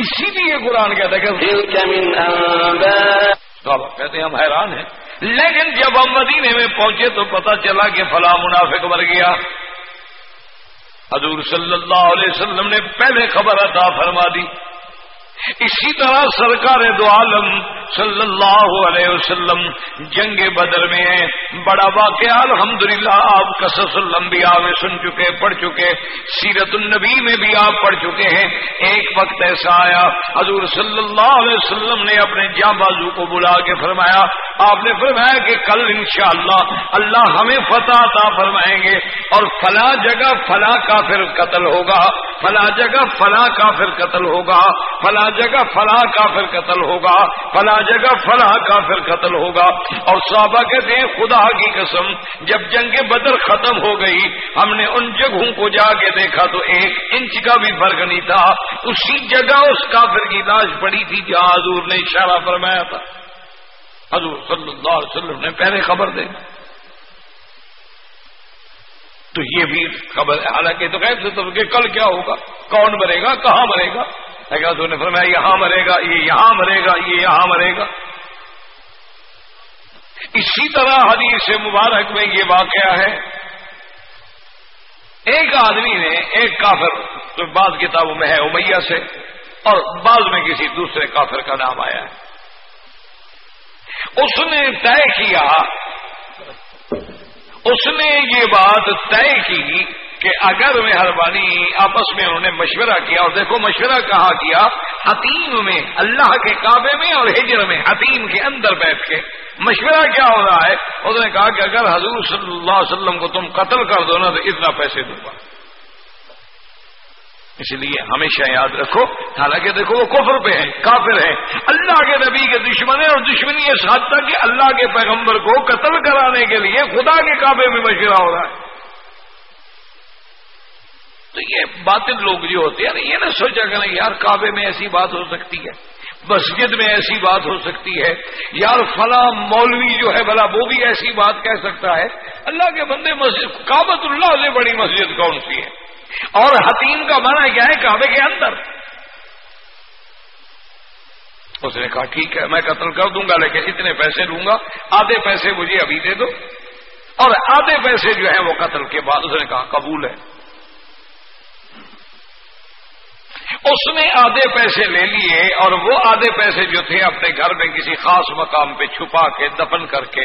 اسی لیے قرآن کہتا ہے کہ کہتے ہیں ہم حیران ہیں۔ لیکن جب ہم مدینے میں پہنچے تو پتا چلا کہ فلاں منافق مر گیا۔ حضور صلی اللہ علیہ وسلم نے پہلے خبر عطا فرما دی۔ اسی طرح سرکار دو عالم صلی اللہ علیہ وسلم جنگ بدر میں ہیں۔ بڑا واقعہ، الحمدللہ، آپ قصص الانبیاء میں سن چکے، پڑھ چکے۔ سیرت النبی میں بھی آپ پڑھ چکے ہیں۔ ایک وقت ایسا آیا، حضور صلی اللہ علیہ وسلم نے اپنے جاں بازو کو بلا کے فرمایا۔ آپ نے فرمایا کہ کل انشاءاللہ اللہ ہمیں فتح عطا فرمائیں گے اور فلاں جگہ فلاں کافر قتل ہوگا۔ فلاں جگہ فلاں کافر قتل ہوگا۔ فلاں جگہ فلاں کافر قتل ہوگا فلاں جگہ فلاں کافر قتل ہوگا۔ اور صحابہ کہتے ہیں، خدا کی قسم، جب جنگ بدر ختم ہو گئی، ہم نے ان جگہوں کو جا کے دیکھا تو ایک انچ کا بھی فرق نہیں تھا۔ اسی جگہ اس کافر کی لاش پڑی تھی جہاں حضور نے اشارہ فرمایا تھا۔ حضور صلی اللہ علیہ وسلم نے پہلے خبر دے تو یہ بھی خبر حالانکہ تو کہتے کہ کل کیا ہوگا؟ کون مرے گا؟ کہاں مرے گا؟ تو نے فرمایا، یہاں مرے گا، یہ یہاں مرے گا، یہ یہاں مرے گا۔ اسی طرح حدیث مبارک میں یہ واقعہ ہے۔ ایک آدمی نے، ایک کافر تو بعض کتابوں میں ہے امیہ سے، اور بعض میں کسی دوسرے کافر کا نام آیا ہے۔ اس نے طے کیا، اس نے یہ بات طے کی کہ اگر مہربانی آپس میں انہوں نے مشورہ کیا اور دیکھو مشورہ کہا کیا؟ حتیم میں، اللہ کے کعبے میں اور ہجر میں، حتیم کے اندر بیٹھ کے۔ مشورہ کیا ہو رہا ہے؟ اس نے کہا کہ اگر حضور صلی اللہ علیہ وسلم کو تم قتل کر دو نا تو اتنا پیسے دوں گا۔ اس لیے ہمیشہ یاد رکھو، حالانکہ دیکھو وہ کفر پہ ہیں، کافر ہیں۔ اللہ کے نبی کے دشمن ہیں اور دشمنی یہ ساتھ تھا کہ اللہ کے پیغمبر کو قتل کرانے کے لیے خدا کے کعبے میں مشورہ ہو رہا ہے۔ تو یہ باطل لوگ جو ہوتے ہیں یہ نہ سوچا کریں یار کعبے میں ایسی بات ہو سکتی ہے، مسجد میں ایسی بات ہو سکتی ہے، یار فلاں مولوی جو ہے بلا وہ بھی ایسی بات کہہ سکتا ہے۔ اللہ کے بندے مسجد کابت اللہ سے بڑی مسجد کون سی ہے؟ اور حتیم کا مانا کیا ہے کعبے کے اندر؟ اس نے کہا، ٹھیک ہے، میں قتل کر دوں گا، لیکن اتنے پیسے لوں گا، آدھے پیسے مجھے ابھی دے دو۔ اور آدھے پیسے جو ہیں وہ قتل کے بعد، اس نے کہا، قبول ہے۔ اس نے آدھے پیسے لے لیے اور وہ آدھے پیسے جو تھے اپنے گھر میں کسی خاص مقام پہ چھپا کے دفن کر کے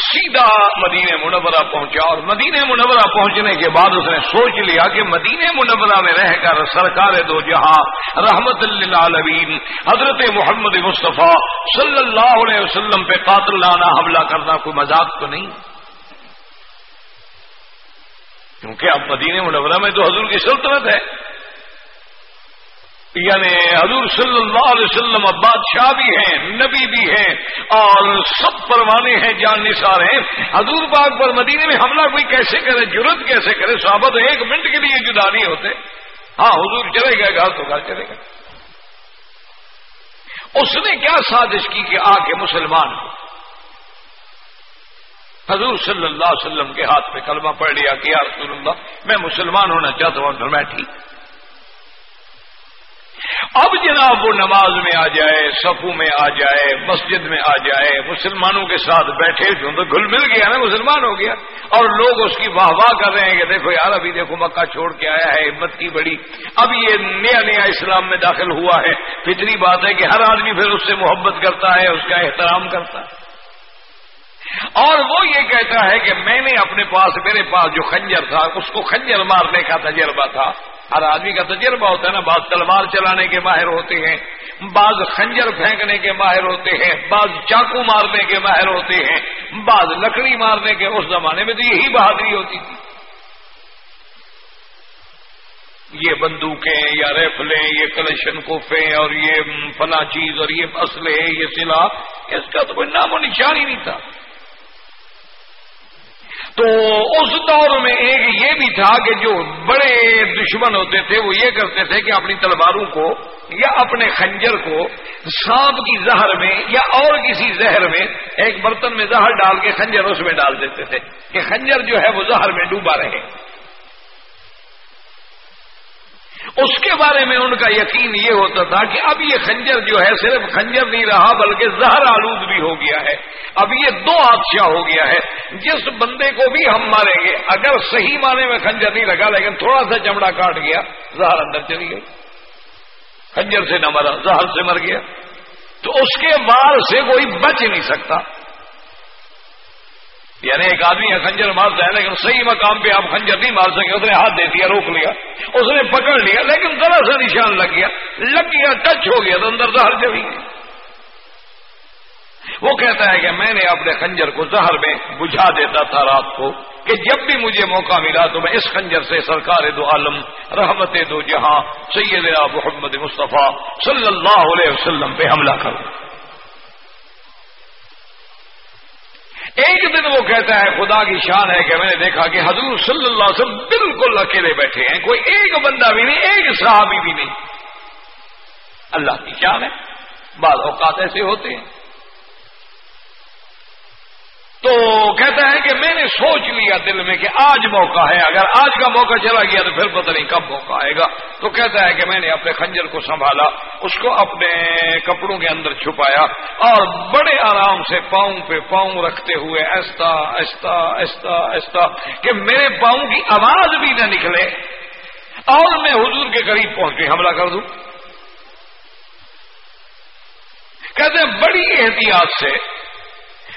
سیدھا مدینہ منورہ پہنچا اور مدینہ منورہ پہنچنے کے بعد اس نے سوچ لیا کہ مدینہ منورہ میں رہ کر سرکار دو جہاں رحمت اللہ حضرت محمد مصطفیٰ صلی اللہ علیہ وسلم پہ قاتل لانا حملہ کرنا کوئی مذاق تو نہیں؟ کیونکہ اب مدینہ منورہ میں تو حضور کی سلطنت ہے۔ یعنی حضور صلی اللہ علیہ وسلم اب بادشاہ بھی ہیں، نبی بھی ہیں، اور سب پروانے ہیں، جان نثار ہیں۔ حضور باغ پر مدینے میں حملہ کوئی کیسے کرے جرت کیسے کرے؟ صحابت ایک منٹ کے لیے جدا نہیں ہوتے۔ ہاں حضور چلے گئے، گھر تو گھر چلے گئے۔ اس نے کیا سازش کی کہ آ کے مسلمان ہو؟ حضور صلی اللہ علیہ وسلم کے ہاتھ پہ کلمہ پڑھ لیا کہ یا رسول اللہ، میں مسلمان ہونا چاہتا ہوں میں ٹھیک اب جناب وہ نماز میں آ جائے صفو میں آ جائے، مسجد میں آ جائے، مسلمانوں کے ساتھ بیٹھے تو گل مل گیا نا، مسلمان ہو گیا۔ اور لوگ اس کی واہ واہ کر رہے ہیں کہ دیکھو یار، ابھی دیکھو مکہ چھوڑ کے آیا ہے، ہمت کی بڑی۔ اب یہ نیا نیا اسلام میں داخل ہوا ہے۔ فطری بات ہے کہ ہر آدمی پھر اس سے محبت کرتا ہے، اس کا احترام کرتا ہے۔ اور وہ یہ کہتا ہے کہ میں نے اپنے پاس، میرے پاس جو خنجر تھا، اس کو خنجر مارنے کا تجربہ تھا۔ ہر آدمی کا تجربہ ہوتا ہے نا، بعض تلوار چلانے کے ماہر ہوتے ہیں، بعض خنجر پھینکنے کے ماہر ہوتے ہیں، بعض چاقو مارنے کے ماہر ہوتے ہیں، بعض لکڑی مارنے کے۔ اس زمانے میں تو یہی بہادری ہوتی تھی۔ یہ بندوقیں یا ریفلیں، یہ کلیشن کوفے اور یہ فلاں چیز اور یہ اسلحے یہ سلا اس کا تو کوئی نام و نشان ہی نہیں تھا۔ تو اس دور میں ایک یہ بھی تھا کہ جو بڑے دشمن ہوتے تھے، وہ یہ کرتے تھے کہ اپنی تلواروں کو یا اپنے خنجر کو سانپ کی زہر میں یا اور کسی زہر میں ایک برتن میں زہر ڈال کے خنجر اس میں ڈال دیتے تھے کہ خنجر جو ہے وہ زہر میں ڈوبا رہے۔ اس کے بارے میں ان کا یقین یہ ہوتا تھا کہ اب یہ خنجر جو ہے صرف خنجر نہیں رہا بلکہ زہر آلود بھی ہو گیا ہے۔ اب یہ دو حادثہ ہو گیا ہے۔ جس بندے کو بھی ہم ماریں گے، اگر صحیح معنی میں خنجر نہیں لگا، لیکن تھوڑا سا چمڑا کاٹ گیا، زہر اندر چلی گئی۔ خنجر سے نہ مرا، زہر سے مر گیا۔ تو اس کے وار سے کوئی بچ نہیں سکتا۔ یعنی ایک آدمی ہے خنجر مارتا ہے، لیکن صحیح مقام پہ آپ خنجر نہیں مار سکے، اس نے ہاتھ دے دیا، روک لیا، اس نے پکڑ لیا، لیکن ذرا سا نشان لگ گیا لگ گیا، ٹچ ہو گیا، تو اندر زہر چلی گئی۔ وہ کہتا ہے کہ میں نے اپنے خنجر کو زہر میں بجھا دیتا تھا رات کو، کہ جب بھی مجھے موقع ملا تو میں اس خنجر سے سرکار دو عالم، رحمت دو جہاں سید محمد مصطفیٰ صلی اللہ علیہ وسلم پہ حملہ کروں۔ ایک دن وہ کہتا ہے، خدا کی شان ہے کہ میں نے دیکھا کہ حضور صلی اللہ علیہ وسلم بالکل اکیلے بیٹھے ہیں۔ کوئی ایک بندہ بھی نہیں، ایک صحابی بھی نہیں۔ اللہ کی شان ہے۔ بعض اوقات ایسے ہوتے ہیں۔ تو کہتا ہے کہ میں نے سوچ لیا دل میں کہ آج موقع ہے، اگر آج کا موقع چلا گیا تو پھر پتہ نہیں کب موقع آئے گا۔ تو کہتا ہے کہ میں نے اپنے خنجر کو سنبھالا، اس کو اپنے کپڑوں کے اندر چھپایا اور بڑے آرام سے پاؤں پہ پاؤں رکھتے ہوئے ایستا ایستا ایستا ایستا کہ میرے پاؤں کی آواز بھی نہ نکلے اور میں حضور کے قریب پہنچ کے حملہ کر دوں کہتے ہیں، بڑی احتیاط سے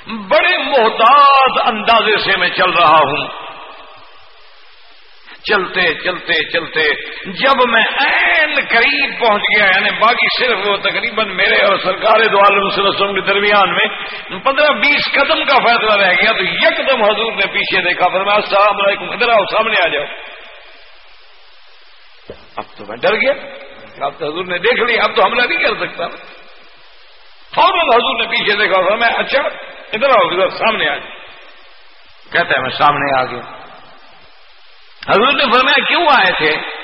بڑے محتاط اندازے سے میں چل رہا ہوں۔ چلتے چلتے چلتے، جب میں این قریب پہنچ گیا یعنی باقی صرف وہ تقریباً میرے اور سرکار دو عالم صلی اللہ علیہ وسلم کے درمیان میں پندرہ بیس قدم کا فیصلہ رہ گیا، تو یک دم حضور نے پیچھے دیکھا پر میں السلام علیکم، ادھر آؤ، سامنے آ جاؤ۔ اب تو میں ڈر گیا۔ اب تو حضور نے دیکھ لیا، اب تو حملہ نہیں کر سکتا۔ فوراً حضور نے پیچھے دیکھا میں اچھا ادھر آؤ، ادھر سامنے آ کہتا ہے، میں سامنے آ گیا۔ حضور نے فرمایا، کیوں آئے تھے؟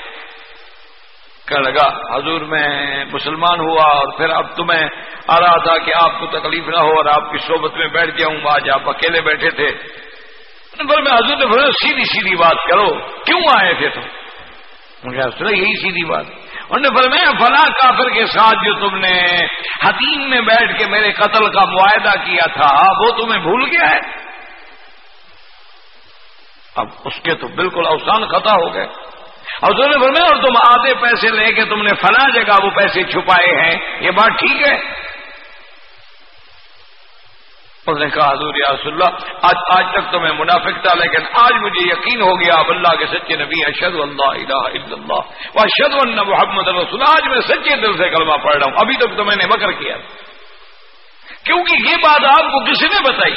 لگا، حضور میں مسلمان ہوا اور پھر اب تمہیں آ رہا تھا کہ آپ کو تکلیف نہ ہو اور آپ کی صحبت میں بیٹھ جاؤں آج آپ اکیلے بیٹھے تھے۔ پر میں حضور نے فرمایا، سیدھی سیدھی بات کرو۔ کیوں آئے تھے تم؟ یہی سیدھی بات۔ انہوں نے فرمایا، فلاں کافر کے ساتھ جو تم نے حتیم میں بیٹھ کے میرے قتل کا معاہدہ کیا تھا، وہ تمہیں بھول گیا ہے؟ اب اس کے تو بالکل اوسان خطا ہو گئے۔ اور تم نے فرمایا، اور تم آدھے پیسے لے کے تم نے فلاں جگہ وہ پیسے چھپائے ہیں، یہ بات ٹھیک ہے؟ اس نے کہا، حضور یا رسول اللہ، آج آج تک تو میں منافق تھا، لیکن آج مجھے یقین ہو گیا اب اللہ کے سچے نبی اشد اللہ الہ الا اللہ وہ اشد اللہ محمد رسول آج میں سچے دل سے کلمہ پڑھ رہا ہوں، ابھی تک تو میں نے مکر کیا۔ کیونکہ یہ بات آپ کو کسی نے بتائی۔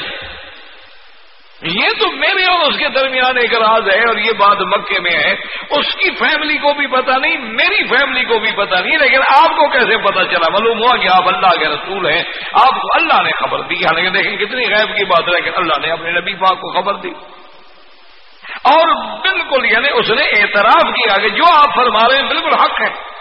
یہ تو میرے اور اس کے درمیان ایک راز ہے اور یہ بات مکے میں ہے۔ اس کی فیملی کو بھی پتا نہیں، میری فیملی کو بھی پتا نہیں، لیکن آپ کو کیسے پتا چلا؟ معلوم ہوا کہ آپ اللہ کے رسول ہیں۔ آپ کو اللہ نے خبر دی، حالانکہ دیکھیں کتنی غیب کی بات ہے کہ اللہ نے اپنے نبی پاک کو خبر دی۔ اور بالکل یعنی اس نے اعتراف کیا کہ جو آپ فرما رہے ہیں بالکل حق ہے۔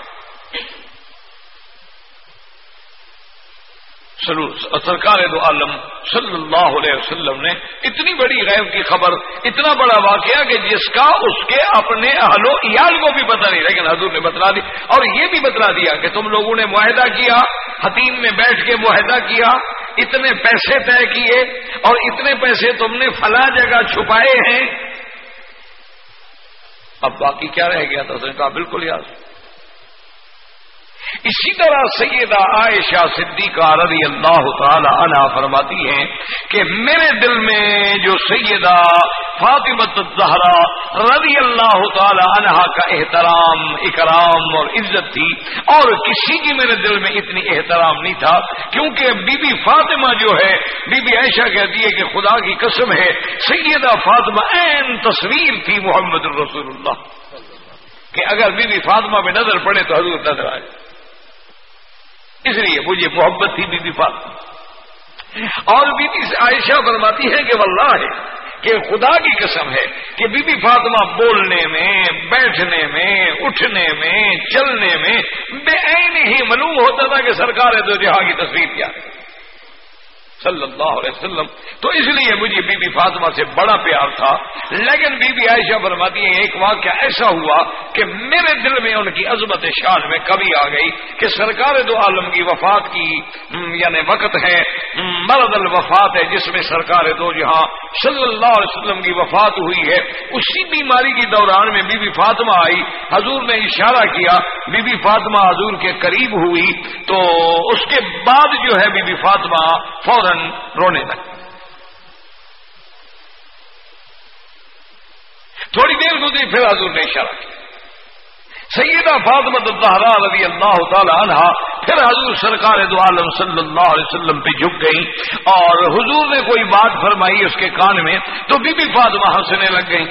سرکار دو عالم صلی اللہ علیہ وسلم نے اتنی بڑی غیب کی خبر، اتنا بڑا واقعہ کہ جس کا اس کے اپنے اہل و ایال کو بھی پتہ نہیں، لیکن حضور نے بتلا دی، اور یہ بھی بتلا دیا کہ تم لوگوں نے معاہدہ کیا، حتیم میں بیٹھ کے معاہدہ کیا، اتنے پیسے طے کیے، اور اتنے پیسے تم نے فلاں جگہ چھپائے ہیں۔ اب باقی کیا رہ گیا تھا؟ اس نے کہا بالکل یاد۔ اسی طرح سیدہ عائشہ صدیقہ رضی اللہ تعالی عنہ فرماتی ہیں کہ میرے دل میں جو سیدہ فاطمت الزہرا رضی اللہ تعالی عنہ کا احترام، اکرام اور عزت تھی اور کسی کی میرے دل میں اتنی احترام نہیں تھا، کیونکہ بی بی فاطمہ جو ہے، بی بی عائشہ کہتی ہے کہ خدا کی قسم ہے، سیدہ فاطمہ این تصویر تھی محمد الرسول اللہ۔ کہ اگر بی بی فاطمہ میں نظر پڑے تو حضور نظر آئے۔ اس لیے مجھے محبت تھی بی بی فاطمہ۔ اور بی بی عائشہ فرماتی ہے کہ واللہ ہے کہ خدا کی قسم ہے کہ بی بی فاطمہ بولنے میں، بیٹھنے میں، اٹھنے میں، چلنے میں بے عین ہی معلوم ہوتا تھا کہ سرکار ہے تو جہاں کی تصویر کیا۔ صلی اللہ علیہ وسلم۔ تو اس لیے مجھے بی بی فاطمہ سے بڑا پیار تھا۔ لیکن بی بی عائشہ فرماتی ہیں، ایک واقعہ ایسا ہوا کہ میرے دل میں ان کی عظمت شان میں کبھی آ گئی کہ سرکار دو عالم کی وفات کی یعنی وقت ہے مرد الوفات ہے، جس میں سرکار دو جہاں صلی اللہ علیہ وسلم کی وفات ہوئی ہے، اسی بیماری کی دوران میں بی بی فاطمہ آئی، حضور نے اشارہ کیا، بی بی فاطمہ حضور کے قریب ہوئی۔ تو اس کے بعد جو ہے بی بی فاطمہ فوراً رونے لگے تھوڑی دیر گزری، پھر حضور نے اشارہ کیا۔ سیدہ فاطمت الزہرا رضی اللہ تعالی عنہ پھر حضور سرکار دو عالم صلی اللہ علیہ وسلم پہ جھک گئی اور حضور نے کوئی بات فرمائی اس کے کان میں تو بی بی فاطمہ ہنسنے لگ گئی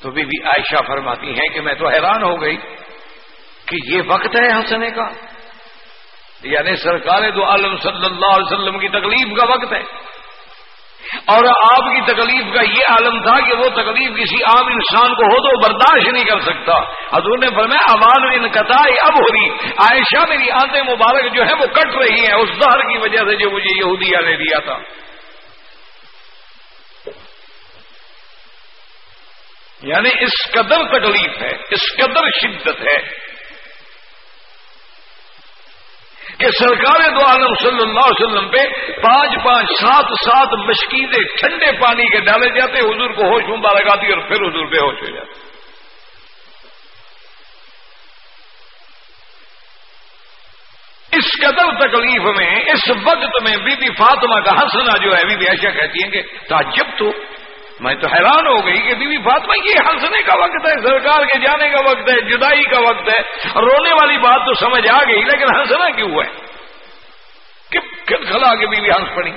تو بی بی عائشہ فرماتی ہیں کہ میں تو حیران ہو گئی کہ یہ وقت ہے ہنسنے کا۔ یعنی سرکار دو عالم صلی اللہ علیہ وسلم کی تکلیف کا وقت ہے۔ اور آپ کی تکلیف کا یہ عالم تھا کہ وہ تکلیف کسی عام انسان کو ہو تو برداشت نہیں کر سکتا۔ حضور نے فرمایا امان ان قطع اب ہو رہی عائشہ میری آنتیں مبارک جو ہے وہ کٹ رہی ہیں۔ اس دہر کی وجہ سے جو مجھے یہودیہ نے دیا تھا۔ یعنی اس قدر تکلیف ہے، اس قدر شدت ہے۔ کہ سرکار دو عالم صلی اللہ علیہ وسلم پہ پانچ پانچ سات سات مشکیزیں ٹھنڈے پانی کے ڈالے جاتے حضور کو ہوش ممبا لگاتی اور پھر حضور بے ہوش ہو جاتے اس قدر تکلیف میں، اس وقت میں بی بی فاطمہ کا ہنسنا جو ہے بی بی ایشا کہتی ہیں کہ تعجب تو میں تو حیران ہو گئی کہ بی بی فاطمہ یہ ہنسنے کا وقت ہے، سرکار کے جانے کا وقت ہے، جدائی کا وقت ہے، رونے والی بات تو سمجھ آ گئی، لیکن ہنسنا کیوں ہے؟ کہ کھلا کے بی بی ہنس پڑی۔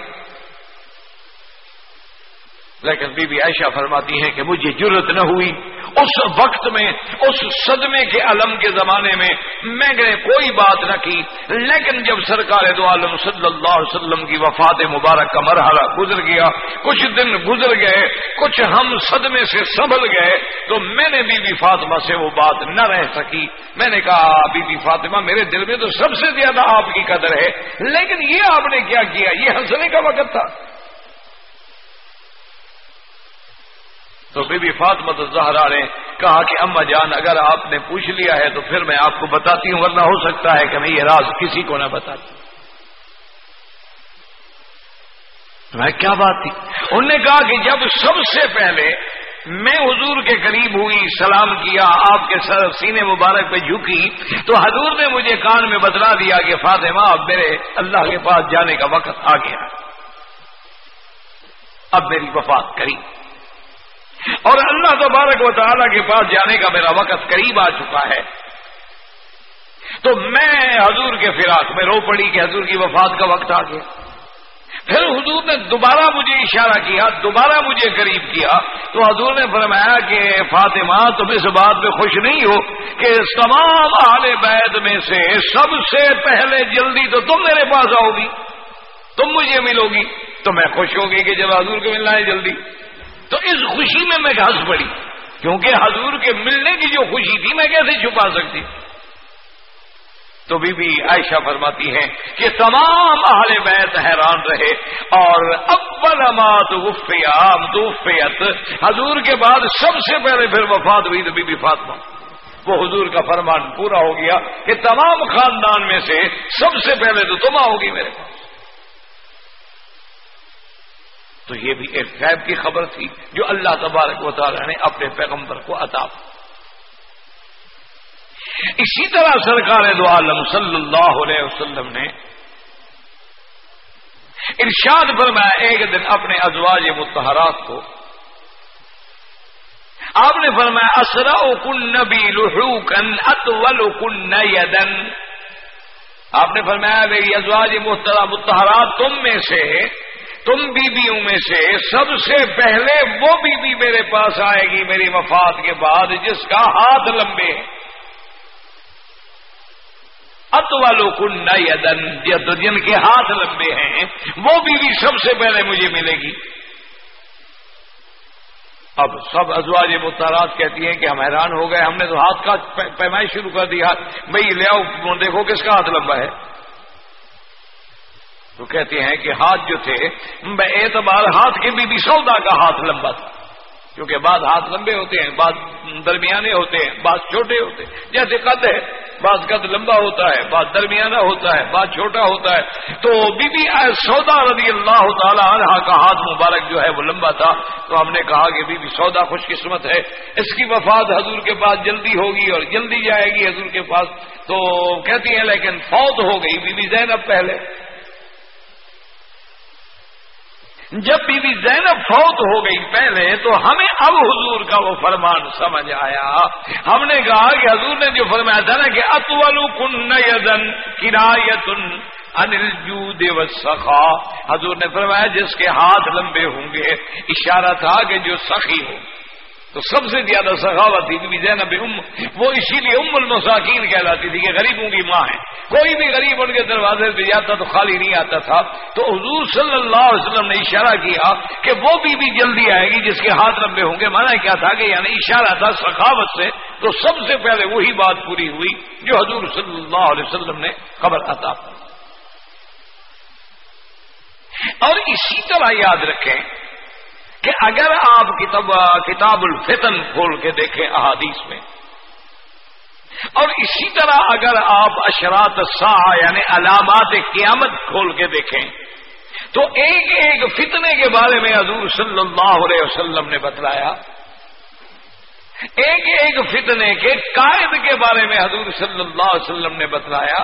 لیکن بی بی عائشہ فرماتی ہیں کہ مجھے ضرورت نہ ہوئی۔ اس وقت میں، اس صدمے کے علم کے زمانے میں میں نے کوئی بات نہ کی۔ لیکن جب سرکار دو عالم صلی اللہ علیہ وسلم کی وفات مبارک کا مرحلہ گزر گیا، کچھ دن گزر گئے، کچھ ہم صدمے سے سنبھل گئے، تو میں نے بی بی فاطمہ سے وہ بات نہ رہ سکی۔ میں نے کہا، بی بی فاطمہ، میرے دل میں تو سب سے زیادہ آپ کی قدر ہے، لیکن یہ آپ نے کیا کیا؟ یہ ہنسنے کا وقت تھا۔ تو بی بی فاطمت الزہرا نے کہا کہ اما جان، اگر آپ نے پوچھ لیا ہے تو پھر میں آپ کو بتاتی ہوں، ورنہ ہو سکتا ہے کہ میں یہ راز کسی کو نہ بتاتی۔ میں کیا بات تھی؟ انہوں نے کہا کہ جب سب سے پہلے میں حضور کے قریب ہوئی، سلام کیا، آپ کے سر سینے مبارک پہ جھکی، تو حضور نے مجھے کان میں بتلا دیا کہ فاطمہ، اب میرے اللہ کے پاس جانے کا وقت آ گیا۔ اب میری وفات کری۔ اور اللہ تبارک و تعالیٰ کے پاس جانے کا میرا وقت قریب آ چکا ہے۔ تو میں حضور کے فراق میں رو پڑی کہ حضور کی وفات کا وقت آ گیا۔ پھر حضور نے دوبارہ مجھے اشارہ کیا، دوبارہ مجھے قریب کیا۔ تو حضور نے فرمایا کہ فاطمہ تم اس بات میں خوش نہیں ہو کہ تمام اہل بیت میں سے سب سے پہلے جلدی تو تم میرے پاس آؤ گی تم مجھے ملو گی تو میں خوش ہوگی کہ جب حضور کو ملنا ہے جلدی۔ تو اس خوشی میں میں ہنس پڑی۔ کیونکہ حضور کے ملنے کی جو خوشی تھی میں کیسے چھپا سکتی؟ تو بی بی عائشہ فرماتی ہیں کہ تمام اہل بیت حیران رہے اور اول امات وفیام دوفیت حضور کے بعد سب سے پہلے پھر وفات ہوئی تو بی بی فاطمہ۔ وہ حضور کا فرمان پورا ہو گیا کہ تمام خاندان میں سے سب سے پہلے تو تما ہوگی میرے پاس۔ تو یہ بھی ایک غیب کی خبر تھی جو اللہ تبارک و تعالی نے اپنے پیغمبر کو عطا اسی طرح سرکار دو عالم صلی اللہ علیہ وسلم نے ارشاد فرمایا ایک دن اپنے ازواج متحرات کو۔ آپ نے فرمایا اسرا کن نبی لہو کن اتول کن یدن آپ نے فرمایا، میری ازواج متحرات تم میں سے تم بیویوں میں سے سب سے پہلے وہ بیوی میرے پاس آئے گی میری وفات کے بعد جس کا ہاتھ لمبے ات والوں کن یدن جن کے ہاتھ لمبے ہیں، وہ بیوی سب سے پہلے مجھے ملے گی۔ اب سب ازواج متارات کہتی ہیں کہ ہم حیران ہو گئے، ہم نے تو ہاتھ کا پیمائی شروع کر دیا بھائی لے آؤ، دیکھو کس کا ہاتھ لمبا ہے۔ تو کہتے ہیں کہ ہاتھ جو تھے بے اعتبار ہاتھ کے بھی, بھی سودا کا ہاتھ لمبا تھا۔ کیونکہ بعض ہاتھ لمبے ہوتے ہیں بعض درمیانے ہوتے ہیں بعض چھوٹے ہوتے ہیں۔ جیسے قد ہے بعض قد لمبا ہوتا ہے بعض درمیانہ ہوتا ہے بعض چھوٹا ہوتا ہے۔ تو بی بی سودا رضی اللہ تعالی عنہ کا ہاتھ مبارک جو ہے وہ لمبا تھا۔ تو ہم نے کہا کہ بی بی سودا خوش قسمت ہے۔ اس کی وفات حضور کے پاس جلدی ہوگی اور جلدی جائے گی حضور کے پاس۔ تو کہتی ہیں لیکن فوت ہو گئی بی بی زینب پہلے۔ جب بی بی زینب فوت ہو گئی پہلے تو ہمیں اب حضور کا وہ فرمان سمجھ آیا۔ ہم نے کہا کہ حضور نے جو فرمایا تھا نا کہ اتول کن یزن کرایتن انل جو سخا حضور نے فرمایا جس کے ہاتھ لمبے ہوں گے۔ اشارہ تھا کہ جو سخی ہو۔ تو سب سے زیادہ سخاوت تھی کیونکہ زینب ام وہ اسی لیے ام المساکین کہلاتی تھی کہ غریبوں کی ماں ہے۔ کوئی بھی غریب ان کے دروازے پہ جاتا تو خالی نہیں آتا تھا۔ تو حضور صلی اللہ علیہ وسلم نے اشارہ کیا کہ وہ بھی بھی جلدی آئے گی جس کے ہاتھ لمبے ہوں گے۔ مانا کیا تھا کہ یعنی اشارہ تھا سخاوت سے۔ تو سب سے پہلے وہی بات پوری ہوئی جو حضور صلی اللہ علیہ وسلم نے خبر عطا اور اسی طرح یاد رکھیں کہ اگر آپ کتاب کتاب الفتن کھول کے دیکھیں احادیث میں، اور اسی طرح اگر آپ اشرات سا یعنی علامات قیامت کھول کے دیکھیں، تو ایک ایک فتنے کے بارے میں حضور صلی اللہ علیہ وسلم نے بتلایا۔ ایک ایک فتنے کے قائد کے بارے میں حضور صلی اللہ علیہ وسلم نے بتلایا۔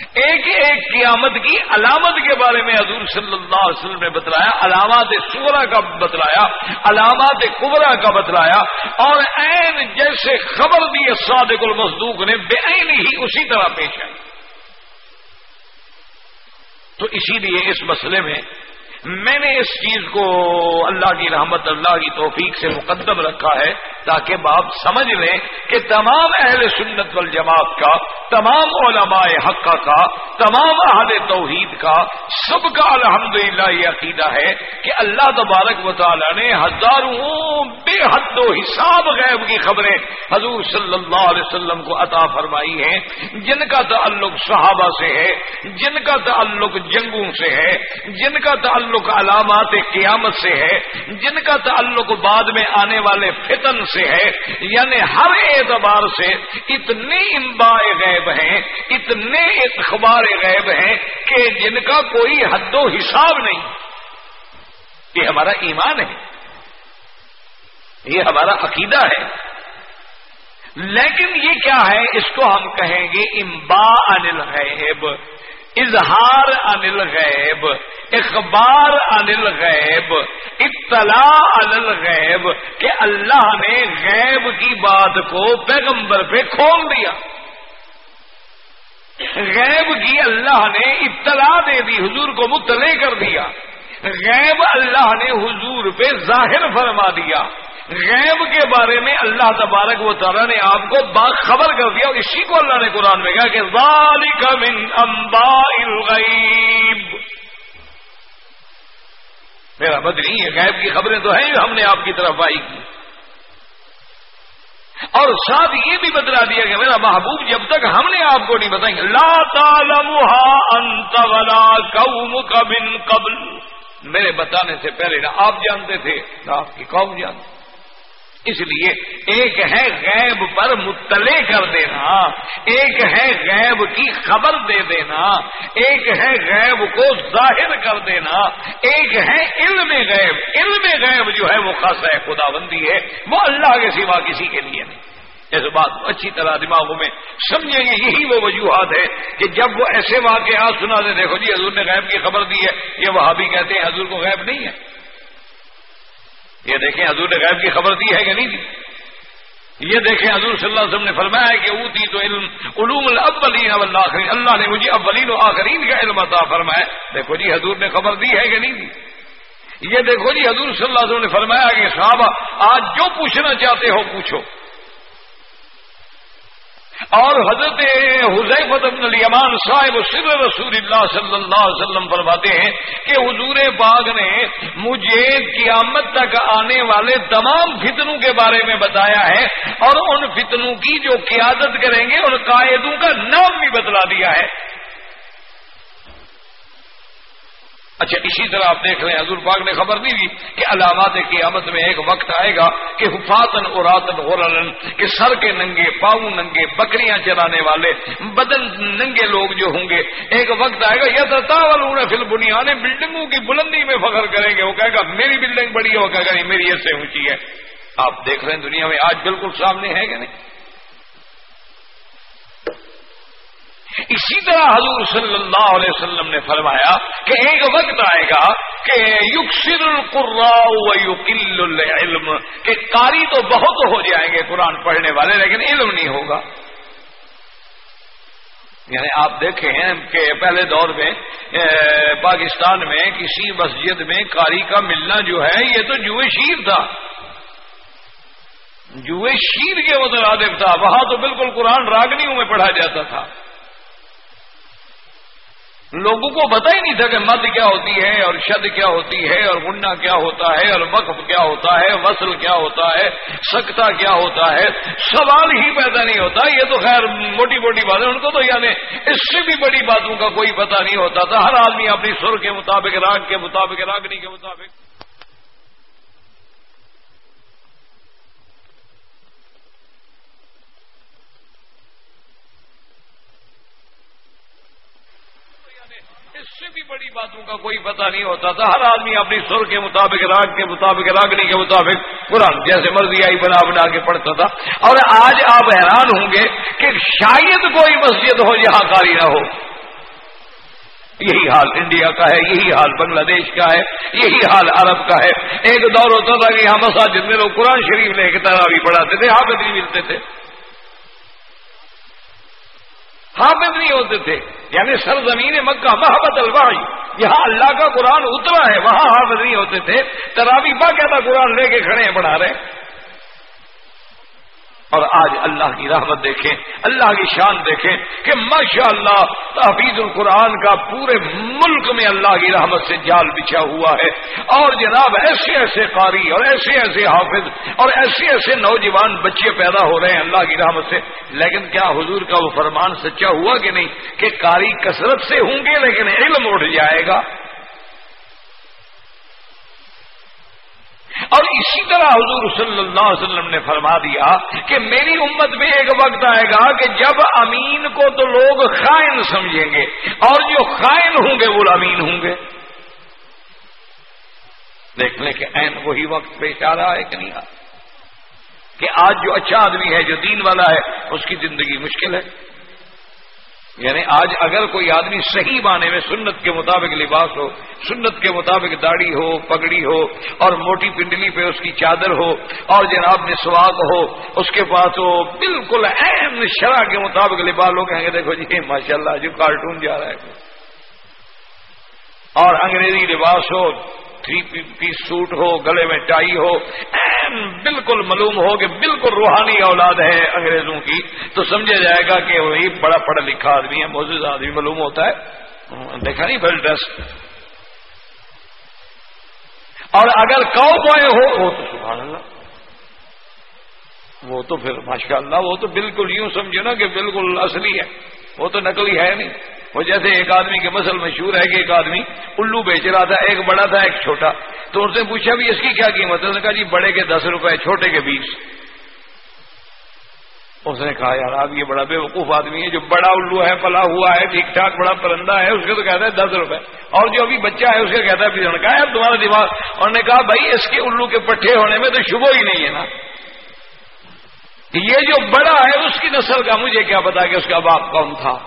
ایک ایک قیامت کی علامت کے بارے میں حضور صلی اللہ علیہ وسلم نے بتلایا، علامات سورا کا بتلایا، علامات قبرا کا بتلایا، اور عین جیسے خبر دی صادق المصدوق نے، بے عین ہی اسی طرح پیش آئی تو اسی لیے اس مسئلے میں میں نے اس چیز کو اللہ کی رحمت، اللہ کی توفیق سے مقدم رکھا ہے تاکہ باپ سمجھ لیں کہ تمام اہل سنت والجماعت کا، تمام علماء حق کا، تمام اہل توحید کا سب کا الحمدللہ یہ عقیدہ ہے کہ اللہ تبارک و تعالی نے ہزاروں بے حد و حساب غیب کی خبریں حضور صلی اللہ علیہ وسلم کو عطا فرمائی ہیں۔ جن کا تعلق صحابہ سے ہے، جن کا تعلق جنگوں سے ہے، جن کا تعلق تعلق علامات قیامت سے ہے، جن کا تعلق بعد میں آنے والے فتن سے ہے یعنی ہر اعتبار سے اتنے امباء غیب ہیں، اتنے اخبار غیب ہیں کہ جن کا کوئی حد و حساب نہیں۔ یہ ہمارا ایمان ہے۔ یہ ہمارا عقیدہ ہے۔ لیکن یہ کیا ہے؟ اس کو ہم کہیں گے امبا انل غیب اظہار انل غیب اخبار انل غیب اطلاع انل غیب کہ اللہ نے غیب کی بات کو پیغمبر پہ کھول دیا۔ غیب کی اللہ نے اطلاع دے دی، حضور کو مطلع کر دیا۔ غیب اللہ نے حضور پہ ظاہر فرما دیا۔ غیب کے بارے میں اللہ تبارک و تعالیٰ نے آپ کو باخبر کر دیا اور اسی کو اللہ نے قرآن میں کہا کہ ذالک من انباء الغیب۔ میرا مد نہیں ہے، غیب کی خبریں تو ہیں، ہم نے آپ کی طرف آئی کی۔ اور ساتھ یہ بھی بتلا دیا کہ میرا محبوب جب تک ہم نے آپ کو نہیں بتائیں گے لا تعلمها انت ولا قومك من قبل۔ میرے بتانے سے پہلے نہ آپ جانتے تھے، نہ آپ کی قوم جانتے اس لیے ایک ہے غیب پر مطلع کر دینا، ایک ہے غیب کی خبر دے دینا، ایک ہے غیب کو ظاہر کر دینا، ایک ہے علم غیب علم غیب جو ہے وہ خاص ہے خدا بندی ہے، وہ اللہ کے سوا کسی کے لیے نہیں۔ اس بات اچھی طرح دماغوں میں سمجھیں گے، یہی وہ وجوہات ہے کہ جب وہ ایسے واقعات سنا دے، دیکھو جی حضور نے غیب کی خبر دی ہے، یہ وہ بھی کہتے ہیں حضور کو غیب نہیں ہے۔ یہ دیکھیں حضور نے غیب کی خبر دی ہے کہ نہیں دی۔ یہ دیکھیں حضور صلی اللہ علیہ وسلم نے فرمایا ہے کہ اوتی تو علم، علوم الاولین والآخرین۔ اللہ نے مجھے اولین و آخرین کا علم عطا فرمایا۔ دیکھو جی حضور نے خبر دی ہے کہ نہیں دی۔ یہ دیکھو جی حضور صلی اللہ علیہ وسلم نے فرمایا کہ صحابہ، آج جو پوچھنا چاہتے ہو پوچھو۔ اور حضرت حضیفت بن الیمان صاحب سر رسول اللہ صلی اللہ علیہ وسلم فرماتے ہیں کہ حضور باغ نے مجھے قیامت تک آنے والے تمام فتنوں کے بارے میں بتایا ہے اور ان فتنوں کی جو قیادت کریں گے، ان قائدوں کا نام بھی بتلا دیا ہے۔ اچھا اسی طرح آپ دیکھ لیں حضور پاک نے خبر نہیں دی کہ علامات قیامت میں ایک وقت آئے گا کہ حفاظن اور غرلن کہ سر کے ننگے، پاؤں ننگے، بکریاں چلانے والے، بدن ننگے لوگ جو ہوں گے، ایک وقت آئے گا یا تو فل بنیاد بلڈنگوں کی بلندی میں فخر کریں گے، وہ کہے گا، میری بلڈنگ بڑی ہے، وہ کہے گا میری ایسے اونچی ہے۔ آپ دیکھ رہے ہیں دنیا میں آج بالکل سامنے ہے کہ نہیں؟ اسی طرح حضور صلی اللہ علیہ وسلم نے فرمایا کہ ایک وقت آئے گا کہ یقصر یقل العلم، کہ کاری تو بہت ہو جائیں گے قرآن پڑھنے والے، لیکن علم نہیں ہوگا۔ یعنی آپ دیکھیں کہ پہلے دور میں پاکستان میں کسی مسجد میں کاری کا ملنا جو ہے، یہ تو جو شیر تھا۔ جو شیر کے مترادف تھا۔ وہاں تو بالکل قرآن راگنیوں میں پڑھا جاتا تھا۔ لوگوں کو پتا ہی نہیں تھا کہ مد کیا ہوتی ہے اور شد کیا ہوتی ہے اور گنڈا کیا ہوتا ہے اور وقف کیا ہوتا ہے، وصل کیا ہوتا ہے سکتا کیا ہوتا ہے۔ سوال ہی پیدا نہیں ہوتا، یہ تو خیر موٹی موٹی بات ہے ان کو تو یعنی اس سے بھی بڑی باتوں کا کوئی پتہ نہیں ہوتا تھا۔ ہر آدمی اپنی سر کے مطابق راگ کے مطابق راگنی کے مطابق۔ سے بھی بڑی باتوں کا کوئی پتہ نہیں ہوتا تھا۔ ہر آدمی اپنی سر کے مطابق، راگ کے مطابق، راگنی کے مطابق قرآن جیسے مرضی آئی بنا بنا کے پڑھتا تھا۔ اور آج آپ حیران ہوں گے کہ شاید کوئی مسجد ہو جہاں کاری نہ ہو۔ یہی حال انڈیا کا ہے، یہی حال بنگلہ دیش کا ہے، یہی حال عرب کا ہے۔ ایک دور ہوتا تھا کہ یہاں مساجد میں لوگ قرآن شریف لے کے تراوی پڑھاتے تھے حافظ نہیں ملتے تھے۔ حافظ نہیں ہوتے تھے۔ یعنی سرزمین مکہ، محبت الواحی یہاں اللہ کا قرآن اترا ہے، وہاں حافظ نہیں ہوتے تھے۔ ترابی باقاعدہ قرآن لے کے کھڑے ہیں، پڑھا رہے ہیں۔ اور آج اللہ کی رحمت دیکھیں، اللہ کی شان دیکھیں کہ ماشاء اللہ تحفیظ القرآن کا پورے ملک میں اللہ کی رحمت سے جال بچھا ہوا ہے۔ اور جناب ایسے ایسے قاری اور ایسے ایسے حافظ اور ایسے ایسے نوجوان بچے پیدا ہو رہے ہیں اللہ کی رحمت سے۔ لیکن کیا حضور کا وہ فرمان سچا ہوا کہ نہیں کہ قاری کثرت سے ہوں گے لیکن علم اٹھ جائے گا؟ اور اسی طرح حضور صلی اللہ علیہ وسلم نے فرما دیا کہ میری امت میں ایک وقت آئے گا کہ جب امین کو تو لوگ خائن سمجھیں گے اور جو خائن ہوں گے وہ امین ہوں گے۔ دیکھ لیں کہ این وہی وقت پیش آ رہا ہے کہ نہیں آ کہ آج جو اچھا آدمی ہے، جو دین والا ہے، اس کی زندگی مشکل ہے۔ یعنی آج اگر کوئی آدمی صحیح معنی میں سنت کے مطابق لباس ہو، سنت کے مطابق داڑھی ہو، پگڑی ہو، اور موٹی پنڈلی پہ اس کی چادر ہو، اور جناب نے ہو، اس کے پاس ہو بالکل اہم شرح کے مطابق لباس لوگ کہیں گے، دیکھو جی ماشاء اللہ جو کارٹون جا رہا ہے۔ اور انگریزی لباس ہو تھری پیس سوٹ ہو، گلے میں ٹائی ہو بالکل معلوم ہو کہ بالکل روحانی اولاد ہے انگریزوں کی۔ تو سمجھا جائے گا کہ وہی بڑا پڑھا لکھا آدمی ہے، موجود آدمی معلوم ہوتا ہے۔ دیکھا نہیں بل ڈریس اور اگر کاؤ بوائے ہو، وہ تو سبحان اللہ۔ وہ تو پھر ماشاء اللہ وہ تو بالکل یوں سمجھے نا کہ بالکل اصلی ہے۔ وہ تو نقلی ہے نہیں۔ وہ جیسے ایک آدمی کے مسل مشہور ہے کہ ایک آدمی الو بیچ رہا تھا، ایک بڑا تھا، ایک چھوٹا۔ تو ان سے پوچھا بھی اس کی کیا قیمت ہے؟ اس نے کہا جی بڑے کے دس روپے، چھوٹے کے بیس۔ اس نے کہا یار آپ یہ بڑا بے وقوف آدمی ہے جو بڑا الو ہے، پلا ہوا ہے، ٹھیک ٹھاک، بڑا پرندہ ہے، اس کے تو کہتا ہے دس روپے۔ اور جو ابھی بچہ ہے، اس کا کہتا ہے نے کہا تمہارا دماغ۔ اور نے کہا بھائی اس کے الو کے پٹھے ہونے میں تو شبہ ہی نہیں ہے نا۔ یہ جو بڑا ہے اس کی نسل کا مجھے کیا پتا کہ اس کا باپ کون تھا؟